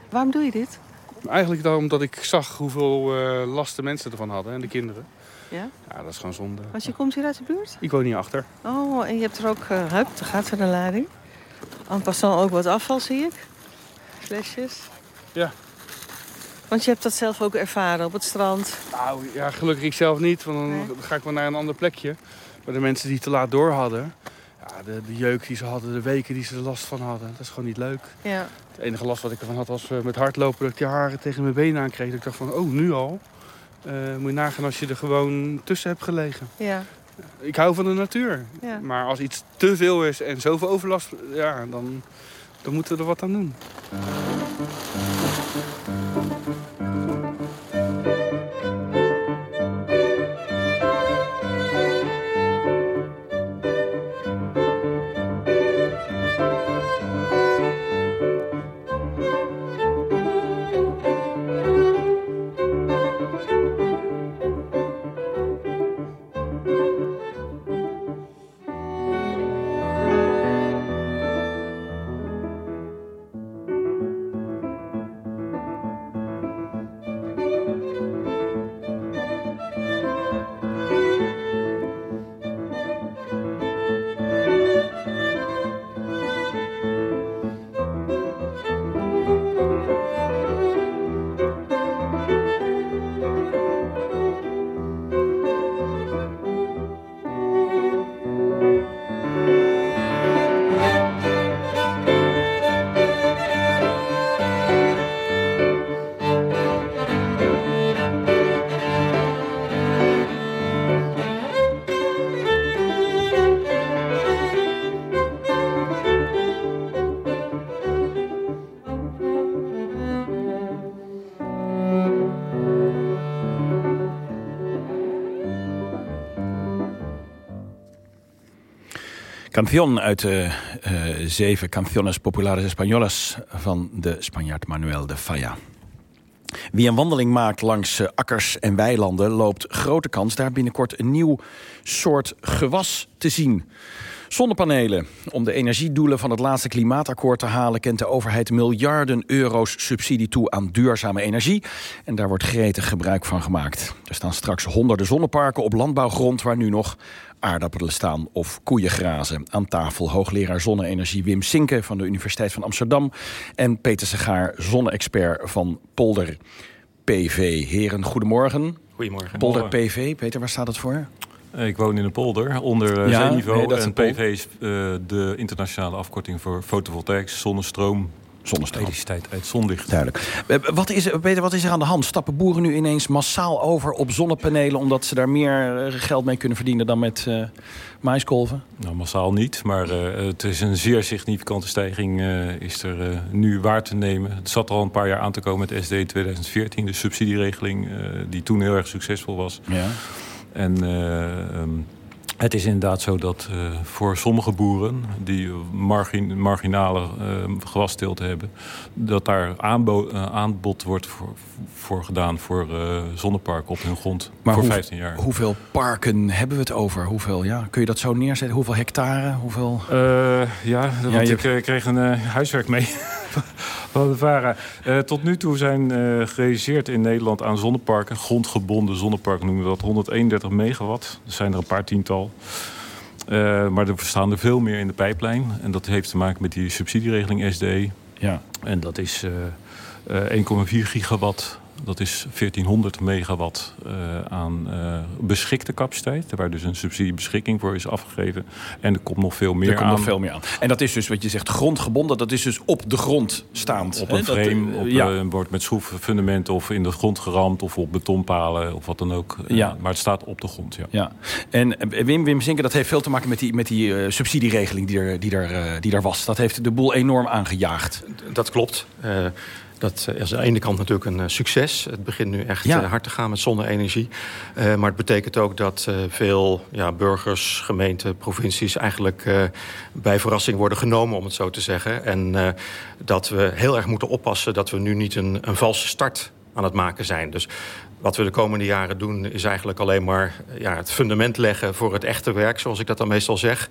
Waarom doe je dit? Eigenlijk dan omdat ik zag hoeveel eh last de mensen ervan hadden en de kinderen. Ja? Ja, dat is gewoon zonde. Want je komt hier uit de buurt? Ik woon hier achter. Oh, en je hebt er ook... eh hup, daar gaat weer een lading. En passant ook wat afval, zie ik. Flesjes. Ja. Want je hebt dat zelf ook ervaren op het strand. Nou, ja, gelukkig ik zelf niet, want dan Nee. ga ik wel naar een ander plekje. Maar de mensen die te laat door hadden, ja, de, de jeuk die ze hadden, de weken die ze er last van hadden, dat is gewoon niet leuk. Ja. Het enige last wat ik ervan had was eh, met hardlopen dat ik die haren tegen mijn benen aankreeg. Dat ik dacht van, oh, nu al? Eh, moet je nagaan als je er gewoon tussen hebt gelegen. Ja. Ik hou van de natuur. Ja. Maar als iets te veel is en zoveel overlast, ja, dan, dan moeten we er wat aan doen. Canción uit de eh, zeven Canciones Populares Españolas van de Spanjaard Manuel de Falla. Wie een wandeling maakt langs eh, akkers en weilanden... loopt grote kans daar binnenkort een nieuw soort gewas te zien. Zonnepanelen. Om de energiedoelen van het laatste klimaatakkoord te halen... kent de overheid miljarden euro's subsidie toe aan duurzame energie. En daar wordt gretig gebruik van gemaakt. Er staan straks honderden zonneparken op landbouwgrond... waar nu nog aardappelen staan of koeien grazen. Aan tafel hoogleraar zonne-energie Wim Sinke van de Universiteit van Amsterdam... en Peter Segaar, zonne-expert van Polder PV. Heren, goedemorgen. Goedemorgen. Polder PV, Peter, waar staat het voor? Ik woon in een polder onder Ja, zeeniveau. nee, en. PV is eh, de internationale afkorting voor fotovoltaïk, zonnestroom, zonnestroom. elektriciteit uit zonlicht. Duidelijk. Eh, Wat is, er- Peter, wat is er aan de hand? Stappen boeren nu ineens massaal over op zonnepanelen... omdat ze daar meer geld mee kunnen verdienen dan met eh maiskolven? Nou, massaal niet, maar het is een zeer significante stijging is er nu waar te nemen. Het zat al een paar jaar aan te komen met SD 2014, de subsidieregeling die toen heel erg succesvol was. Ja. En eh, ehm, het is inderdaad zo dat eh, voor sommige boeren die margin, marginale eh, gewasteelt hebben, dat daar eh, aanbod wordt voor, voor gedaan voor eh, zonneparken op hun grond voor hoe- 15 jaar. Hoeveel parken hebben we het over? Hoeveel, ja, kun je dat zo neerzetten? Hoeveel hectare? Hoeveel... Eh, ja, want je- ik kreeg een eh, huiswerk mee van de VARA. Eh, tot nu toe zijn eh, gerealiseerd in Nederland aan zonneparken, grondgebonden zonneparken noemen we dat, 131 megawatt. Er zijn er een paar tiental. Eh, maar er staan er veel meer in de pijplijn. En dat heeft te maken met die subsidieregeling SD. Ja. En dat is eh, eh, 1,4 gigawatt. Dat is 1400 megawatt eh, aan eh, beschikte capaciteit. Waar dus een subsidiebeschikking voor is afgegeven. En er komt nog veel meer er komt aan. nog veel meer aan. En dat is dus wat je zegt, grondgebonden. Dat is dus op de grond staand. Op een Dat, frame, eh, op, ja. wordt met schroeffundamenten of in de grond geramd... of op betonpalen of wat dan ook. Ja. Maar het staat op de grond, ja. Ja, en Wim, Wim Zinken, dat heeft veel te maken met die, met die subsidieregeling die er, die, er, die er was. Dat heeft de boel enorm aangejaagd. Dat klopt. Dat eh, is aan de ene kant natuurlijk een eh, succes. Het begint nu echt Ja. eh, hard te gaan met zonne-energie. Maar het betekent ook dat veel ja, burgers, gemeenten, provincies... eigenlijk bij verrassing worden genomen, om het zo te zeggen. En dat we heel erg moeten oppassen dat we nu niet een, een valse start aan het maken zijn. Dus wat we de komende jaren doen is eigenlijk alleen maar ja, het fundament leggen voor het echte werk, zoals ik dat dan meestal zeg.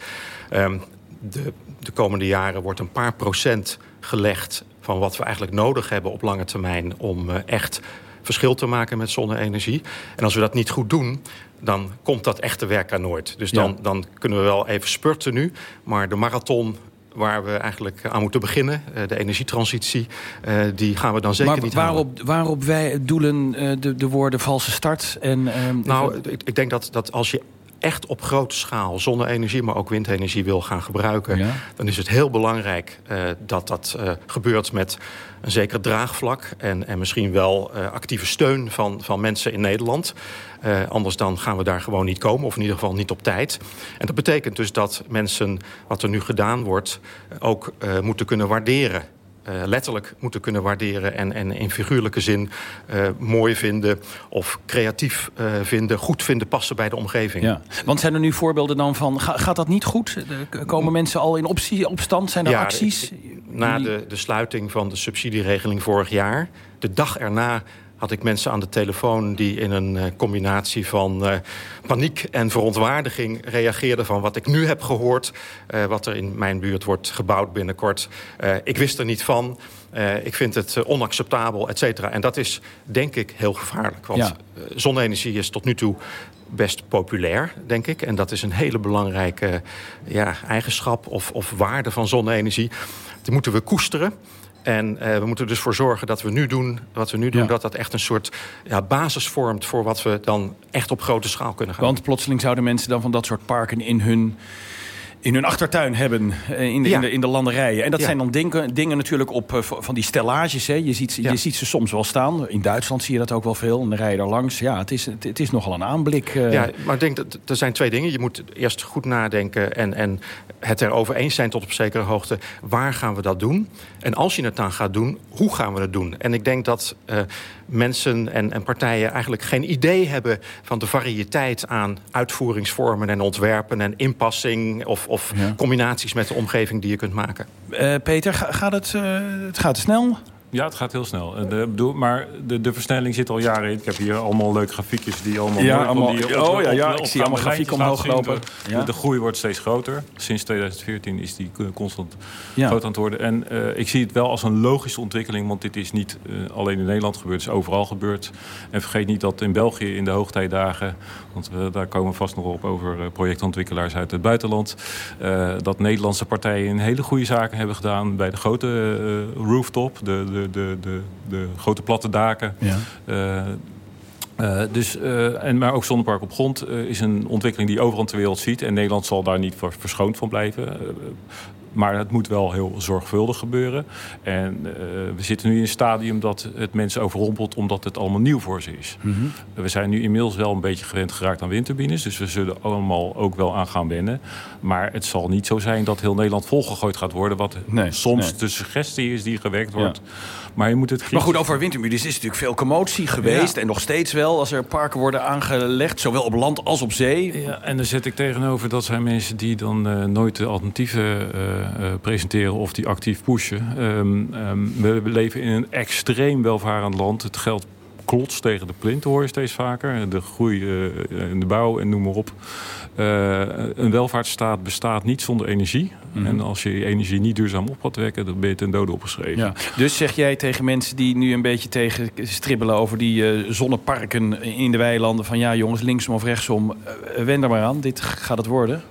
Ehm, de, de komende jaren wordt een paar procent gelegd van wat we eigenlijk nodig hebben op lange termijn om eh, echt verschil te maken met zonne-energie. En als we dat niet goed doen, dan komt dat echte werk er nooit. Dus dan, Ja. dan kunnen we wel even spurten nu, maar de marathon waar we eigenlijk aan moeten beginnen, eh, de energietransitie, eh, die gaan we dan zeker maar niet halen. waarop, waarop wij doelen de, de woorden valse start? En, ehm, Nou, ik, ik denk dat, dat als je echt op grote schaal zonne-energie, maar ook windenergie wil gaan gebruiken, Ja. dan is het heel belangrijk eh, dat dat eh, gebeurt met een zeker draagvlak en, en misschien wel eh, actieve steun van, van mensen in Nederland. Anders dan gaan we daar gewoon niet komen, of in ieder geval niet op tijd. En dat betekent dus dat mensen wat er nu gedaan wordt ook moeten kunnen waarderen. Eh, letterlijk moeten kunnen waarderen en, en in figuurlijke zin eh, mooi vinden of creatief eh, vinden, goed vinden, passen bij de omgeving. Ja. Want zijn er nu voorbeelden dan van, ga- gaat dat niet goed? Komen mensen al in optie, opstand? Zijn er Ja, acties? na de, de sluiting van de subsidieregeling vorig jaar, de dag erna had ik mensen aan de telefoon die in een eh, combinatie van eh, paniek en verontwaardiging reageerden van wat ik nu heb gehoord, eh, wat er in mijn buurt wordt gebouwd binnenkort. Ik wist er niet van. Ik vind het onacceptabel, et cetera. En dat is denk ik heel gevaarlijk. Want Ja. zonne-energie is tot nu toe best populair, denk ik. En dat is een hele belangrijke ja, eigenschap of, of waarde van zonne-energie. Die moeten we koesteren. En eh, we moeten er dus voor zorgen dat we nu doen wat we nu doen... dat dat echt een soort ja, basis vormt voor wat we dan echt op grote schaal kunnen gaan. Want plotseling zouden mensen dan van dat soort parken in hun, in hun achtertuin hebben. eh, In de, Ja. in de, in de landerijen. En dat Ja. zijn dan dingen, dingen natuurlijk op eh, van die stellages. Hè. Je, ziet, je ziet ze soms wel staan. In Duitsland zie je dat ook wel veel. En dan rij je daar langs. Ja, het is, het, het is nogal een aanblik. eh. Ja, maar ik denk dat er zijn twee dingen. Je moet eerst goed nadenken en, en het erover eens zijn tot op zekere hoogte. Waar gaan we dat doen? En als je het dan gaat doen, hoe gaan we het doen? En ik denk dat mensen en, en partijen eigenlijk geen idee hebben... van de variëteit aan uitvoeringsvormen en ontwerpen... en inpassing of, of combinaties met de omgeving die je kunt maken. Eh, Peter, ga- gaat het, eh, het gaat snel? Ja, het gaat heel snel. Eh, De, bedoel, maar de, de versnelling zit al jaren in. Ik heb hier allemaal leuke grafiekjes die allemaal... Ja, mooi van allemaal- die oh, ja, ja, op- ik zie allemaal grafieken omhoog lopen. De, Ja. de groei wordt steeds groter. Sinds 2014 is die constant Ja. groot aan het worden. En eh, ik zie het wel als een logische ontwikkeling. Want dit is niet eh, alleen in Nederland gebeurd. Het is overal gebeurd. En vergeet niet dat in België in de hoogtijdagen... want we, daar komen we vast nog op over projectontwikkelaars uit het buitenland... dat Nederlandse partijen een hele goede zaken hebben gedaan... bij de grote rooftop, de, de, de, de, de grote platte daken... Ja. Eh, eh, dus, eh, en, maar ook zonnepark op grond is een ontwikkeling die je overal ter wereld ziet. En Nederland zal daar niet voor verschoond van blijven. Maar het moet wel heel zorgvuldig gebeuren. En eh, we zitten nu in een stadium dat het mensen overrompelt... omdat het allemaal nieuw voor ze is. Mhm. We zijn nu inmiddels wel een beetje gewend geraakt aan windturbines. Dus we zullen allemaal ook wel aan gaan wennen. Maar het zal niet zo zijn dat heel Nederland volgegooid gaat worden. Wat soms nee. de suggestie is die gewekt wordt. Maar je moet het Maar goed, over windturbines is natuurlijk veel commotie geweest. En nog steeds wel als er parken worden aangelegd. Zowel op land als op zee. Ja, en dan zet ik tegenover dat zijn mensen die dan eh, nooit de alternatieven eh, eh, presenteren of die actief pushen. Ehm, ehm, we leven in een extreem welvarend land. Het geld klotst tegen de plint, hoor je steeds vaker. De groei in de bouw en noem maar op. Eh, een welvaartsstaat bestaat niet zonder energie. Mhm. En als je je energie niet duurzaam op gaat wekken, dan ben je ten dode opgeschreven. Ja. Dus zeg jij tegen mensen die nu een beetje tegen stribbelen over die eh, zonneparken in de weilanden: van ja, jongens, linksom of rechtsom, eh, wend er maar aan. Dit gaat het worden.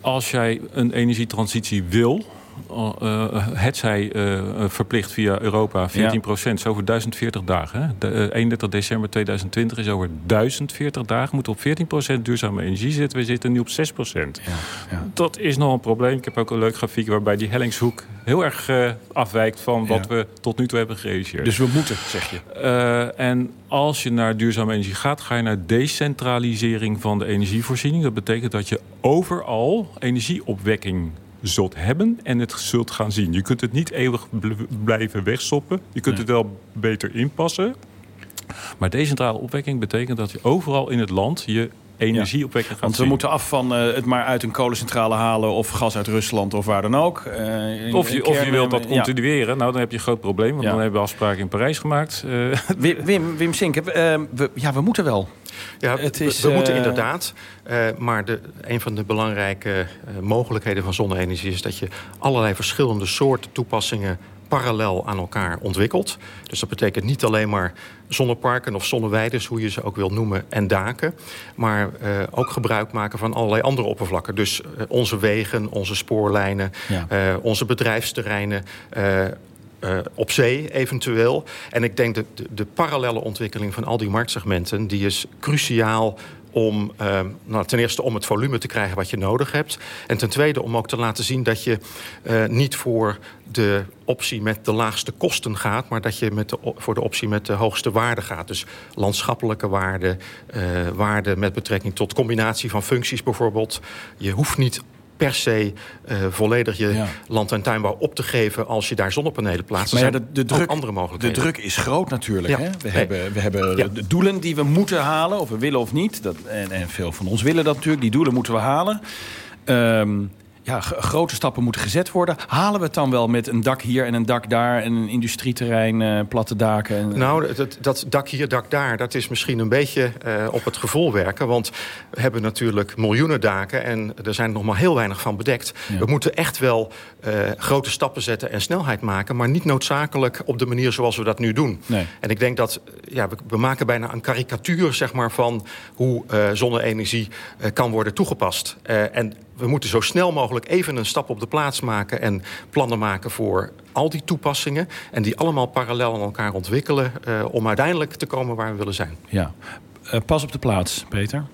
Als jij een energietransitie wil, uh, het zij uh, verplicht via Europa 14 procent, ja. over 1040 dagen. Hè? De, uh, 31 december 2020 is over 1040 dagen. Moeten op 14 procent duurzame energie zitten. We zitten nu op 6 procent. Ja, ja. Dat is nog een probleem. Ik heb ook een leuk grafiek waarbij die hellingshoek heel erg afwijkt van wat we tot nu toe hebben gerealiseerd. Dus we moeten, zeg je. En als je naar duurzame energie gaat, ga je naar decentralisering van de energievoorziening. Dat betekent dat je overal energieopwekking zult hebben en het zult gaan zien. Je kunt het niet eeuwig blijven wegstoppen. Je kunt het wel beter inpassen. Maar decentrale opwekking betekent dat je overal in het land je energieopwekking gaat Want we moeten af van uh, het maar uit een kolencentrale halen... of gas uit Rusland of waar dan ook. Uh, of, je, of je wilt dat continueren. Nou, dan heb je een groot probleem. Want dan hebben we afspraken in Parijs gemaakt. Uh. Wim, Wim, Wim Sink, we, ja, we moeten wel. Ja, het is, we, we moeten inderdaad. maar de, een van de belangrijke mogelijkheden van zonne-energie... is dat je allerlei verschillende soorten toepassingen parallel aan elkaar ontwikkeld. Dus dat betekent niet alleen maar zonneparken of zonneweiden, hoe je ze ook wil noemen, en daken. Maar uh, ook gebruik maken van allerlei andere oppervlakken. Dus uh, onze wegen, onze spoorlijnen, ja. uh, onze bedrijfsterreinen... Uh, op zee eventueel. En ik denk dat de, de, parallele ontwikkeling van al die marktsegmenten... die is cruciaal om uh, nou, ten eerste om het volume te krijgen wat je nodig hebt. En ten tweede om ook te laten zien dat je uh, niet voor de optie met de laagste kosten gaat... maar dat je met de, voor de optie met de hoogste waarde gaat. Dus landschappelijke waarde, uh, waarde met betrekking tot combinatie van functies bijvoorbeeld. Je hoeft niet per se uh, volledig je ja. land- en tuinbouw op te geven... als je daar zonnepanelen plaatst. Maar ja, de, de druk, andere mogelijkheden. De druk is groot natuurlijk. Ja. Hè? We, hebben, we hebben ja. de doelen die we moeten halen, of we willen of niet. Dat, en, en veel van ons willen dat natuurlijk. Die doelen moeten we halen. Um, ja, grote stappen moeten gezet worden. Halen we het dan wel met een dak hier en een dak daar... en een industrieterrein, uh, platte daken? En, nou, dat, dat, dak hier, dak daar, dat is misschien een beetje uh, op het gevoel werken. Want we hebben natuurlijk miljoenen daken... en er zijn nog maar heel weinig van bedekt. Ja. We moeten echt wel uh, grote stappen zetten en snelheid maken... maar niet noodzakelijk op de manier zoals we dat nu doen. Nee. En ik denk dat ja, we, we, maken bijna een karikatuur zeg maar, van... hoe zonne-energie kan worden toegepast. en we moeten zo snel mogelijk even een stap op de plaats maken... en plannen maken voor al die toepassingen... en die allemaal parallel aan elkaar ontwikkelen... Uh, om uiteindelijk te komen waar we willen zijn. Ja. Uh, pas op de plaats, Peter.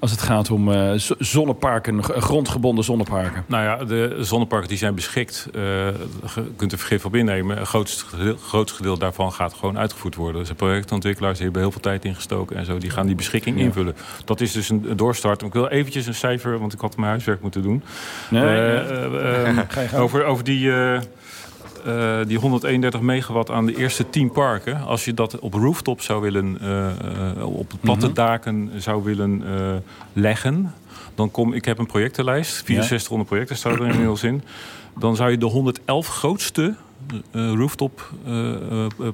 Als het gaat om uh, zonneparken, grondgebonden zonneparken. Nou ja, de zonneparken die zijn beschikt. Uh, je kunt er vergif op innemen. Het grootste gedeelte, gedeelte daarvan gaat gewoon uitgevoerd worden. Dus de projectontwikkelaars die hebben heel veel tijd ingestoken en zo. Die gaan die beschikking invullen. Dat is dus een doorstart. Ik wil eventjes een cijfer, want ik had mijn huiswerk moeten doen. Nee, uh, over, over die... Uh, die 131 megawatt aan de eerste 10 parken... als je dat op rooftop zou willen... Uh, op platte mm -hmm. daken zou willen uh, leggen... dan kom ik heb een projectenlijst. 6400 ja. projecten staan er inmiddels in. Dan zou je de 111 grootste rooftop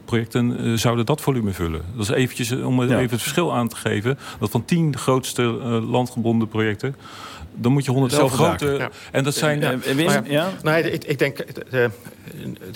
projecten... zouden dat volume vullen. Dat is eventjes om ja. even het verschil aan te geven... dat van 10 grootste landgebonden projecten dan moet je 111 grote... Ja. En dat zijn... Ja. Maar, ja? Nee, ik, ik denk... Uh,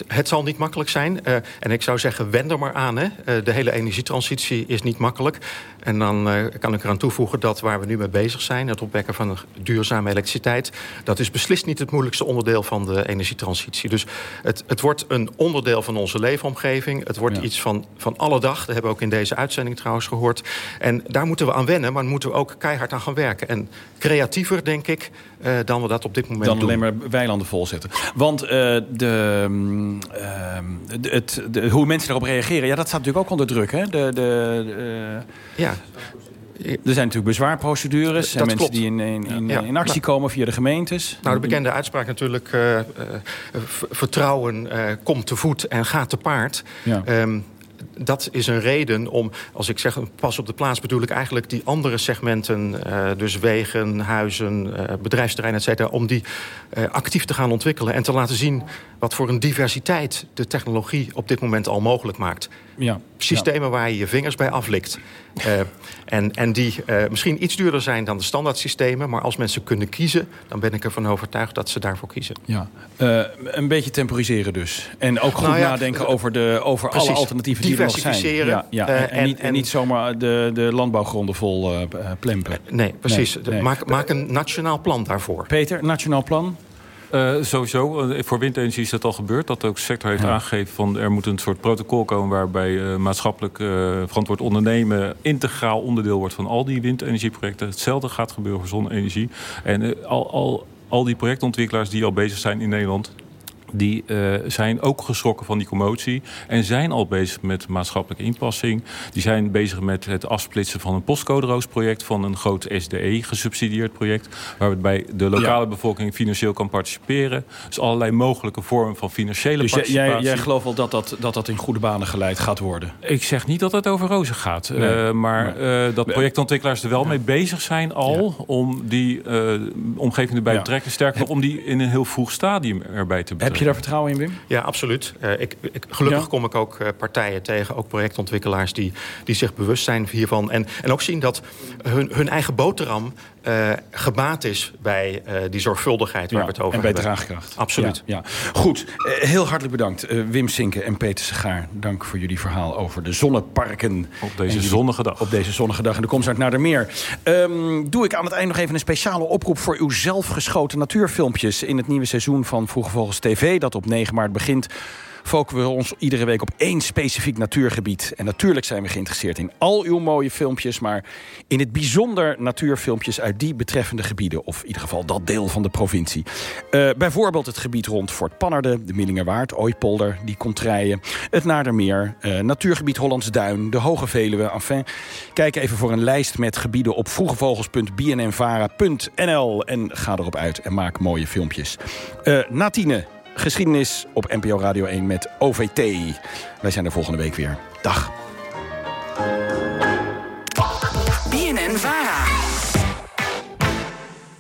het zal niet makkelijk zijn. Uh, en ik zou zeggen, wend er maar aan. Hè. Uh, de hele energietransitie is niet makkelijk. En dan uh, kan ik eraan toevoegen dat waar we nu mee bezig zijn... het opwekken van duurzame elektriciteit... dat is beslist niet het moeilijkste onderdeel van de energietransitie. Dus het, het wordt een onderdeel van onze leefomgeving. Het wordt ja. iets van, van alle dag. Dat hebben we ook in deze uitzending trouwens gehoord. En daar moeten we aan wennen, maar moeten we ook keihard aan gaan werken. En creatiever, denk ik, uh, dan we dat op dit moment dan doen. Dan alleen maar weilanden volzetten. Want uh, de, uh, de, het, de, hoe mensen erop reageren... ja, dat staat natuurlijk ook onder druk, hè? De, de, ja. Er zijn natuurlijk bezwaarprocedures. Er zijn mensen klopt. die in, in, in, ja. in actie nou, komen via de gemeentes. Nou, de bekende uitspraak natuurlijk... Uh, vertrouwen uh, komt te voet en gaat te paard. Ja. Um, dat is een reden om, als ik zeg pas op de plaats... bedoel ik eigenlijk die andere segmenten... Uh, dus wegen, huizen, uh, bedrijfsterreinen, et cetera... om die uh, actief te gaan ontwikkelen en te laten zien... wat voor een diversiteit de technologie op dit moment al mogelijk maakt. Ja. Systemen waar je je vingers bij aflikt. en, en die misschien iets duurder zijn dan de standaard systemen... maar als mensen kunnen kiezen, dan ben ik ervan overtuigd... dat ze daarvoor kiezen. Ja. een beetje temporiseren dus. En ook goed nou ja, nadenken over, de, over alle alternatieven die diversificeren. Ja, ja. En, en, niet, en, niet, zomaar de, de landbouwgronden vol plempen. Nee, precies. Nee, nee. Maak, maak, een nationaal plan daarvoor. Peter, nationaal plan? Uh, sowieso. Voor windenergie is dat al gebeurd. Dat ook de sector heeft ja. aangegeven van er moet een soort protocol komen waarbij uh, maatschappelijk verantwoord ondernemen integraal onderdeel wordt van al die windenergieprojecten. Hetzelfde gaat gebeuren voor zonne-energie. En al, al, al die projectontwikkelaars die al bezig zijn in Nederland, die uh, zijn ook geschrokken van die commotie en zijn al bezig met maatschappelijke inpassing. Die zijn bezig met het afsplitsen van een postcode-roos-project van een groot SDE gesubsidieerd project, waarbij de lokale ja. bevolking financieel kan participeren. Dus allerlei mogelijke vormen van financiële dus participatie. Jij, jij gelooft wel dat dat, dat dat in goede banen geleid gaat worden? Ik zeg niet dat het over rozen gaat, nee, uh, maar uh, dat projectontwikkelaars er wel mee bezig zijn al ja. om die omgeving erbij te betrekken. Sterker nog, om die in een heel vroeg stadium erbij te betrekken je daar vertrouwen in, Wim? Ja, absoluut. Uh, ik, ik, gelukkig ja. kom ik ook uh, partijen tegen, ook projectontwikkelaars... die, die zich bewust zijn hiervan. En, en ook zien dat hun, hun eigen boterham uh, gebaat is bij uh, die zorgvuldigheid waar ja, we het over en bij hebben. draagkracht. Absoluut. Ja, ja. Goed, uh, heel hartelijk bedankt Wim Sinke en Peter Segaar. Dank voor jullie verhaal over de zonneparken. Op deze zonnige dag. Op deze zonnige dag en de komst uit naar de meer. Um, doe ik aan het eind nog even een speciale oproep... voor uw zelfgeschoten natuurfilmpjes in het nieuwe seizoen van Vroege Vogels TV... dat op 9 maart begint focussen we ons iedere week op één specifiek natuurgebied. En natuurlijk zijn we geïnteresseerd in al uw mooie filmpjes... maar in het bijzonder natuurfilmpjes uit die betreffende gebieden... of in ieder geval dat deel van de provincie. Uh, bijvoorbeeld het gebied rond Fort Pannerden, de Millingerwaard... Ooipolder, die Contraien, het Naardermeer... Uh, natuurgebied Hollands Duin, de Hoge Veluwe, enfin. Kijk even voor een lijst met gebieden op vroegevogels.bnnvara.nl... en ga erop uit en maak mooie filmpjes. Uh, Natine, geschiedenis op NPO Radio 1 met OVT. Wij zijn er volgende week weer. Dag. BNN Vara.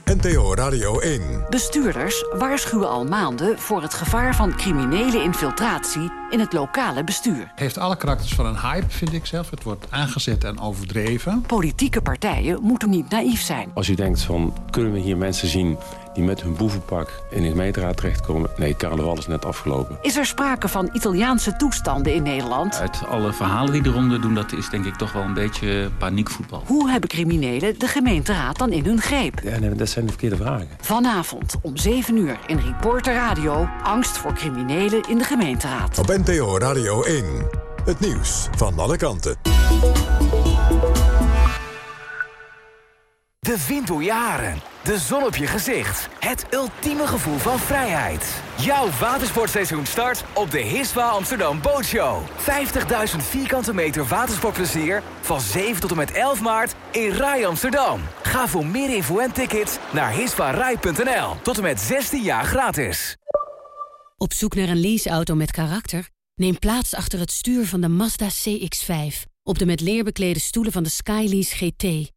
NPO Radio 1. Bestuurders waarschuwen al maanden voor het gevaar van criminele infiltratie in het lokale bestuur. Het heeft alle karakters van een hype, vind ik zelf. Het wordt aangezet en overdreven. Politieke partijen moeten niet naïef zijn. Als u denkt van, kunnen we hier mensen zien die met hun boevenpak in de gemeenteraad terechtkomen. Nee, carnaval is net afgelopen. Is er sprake van Italiaanse toestanden in Nederland? Uit alle verhalen die eronder doen, dat is denk ik toch wel een beetje paniekvoetbal. Hoe hebben criminelen de gemeenteraad dan in hun greep? Ja, nee, dat zijn de verkeerde vragen. Vanavond om 7 uur in Reporter Radio. Angst voor criminelen in de gemeenteraad. Op NPO Radio 1. Het nieuws van alle kanten. De haren. De zon op je gezicht. Het ultieme gevoel van vrijheid. Jouw watersportseizoen start op de Hiswa Amsterdam Bootshow. 50.000 vierkante meter watersportplezier van 7 tot en met 11 maart in Rai Amsterdam. Ga voor meer info en tickets naar hiswarai.nl. Tot en met 16 jaar gratis. Op zoek naar een leaseauto met karakter? Neem plaats achter het stuur van de Mazda CX-5. Op de met leer beklede stoelen van de Skylease GT.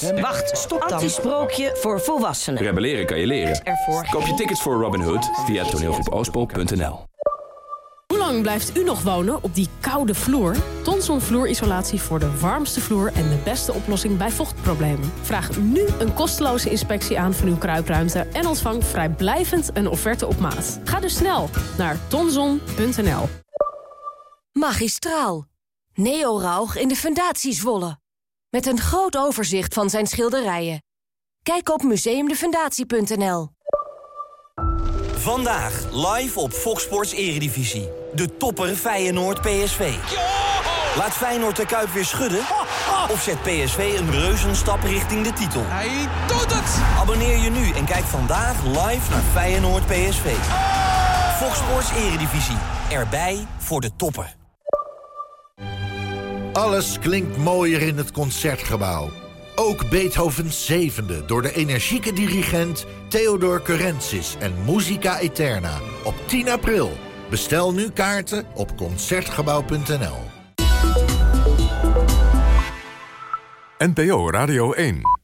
Wacht, stop dan. Antisprookje voor volwassenen. Rebelleren kan je leren. Ervoor. Koop je tickets voor Robin Hood via toneelgroepoospo.nl. Hoe lang blijft u nog wonen op die koude vloer? Tonson vloerisolatie voor de warmste vloer en de beste oplossing bij vochtproblemen. Vraag nu een kosteloze inspectie aan van uw kruipruimte en ontvang vrijblijvend een offerte op maat. Ga dus snel naar tonson.nl. Magistraal. Neo Rauch in de Fundatie Zwolle. Met een groot overzicht van zijn schilderijen. Kijk op museumdefundatie.nl. Vandaag live op Fox Sports Eredivisie. De topper Feyenoord PSV. Laat Feyenoord de Kuip weer schudden? Of zet PSV een reuzenstap richting de titel? Hij doet het! Abonneer je nu en kijk vandaag live naar Feyenoord PSV. Fox Sports Eredivisie. Erbij voor de topper. Alles klinkt mooier in het Concertgebouw. Ook Beethovens zevende door de energieke dirigent Theodor Curensis en Musica Eterna op 10 april. Bestel nu kaarten op Concertgebouw.nl. NPO Radio 1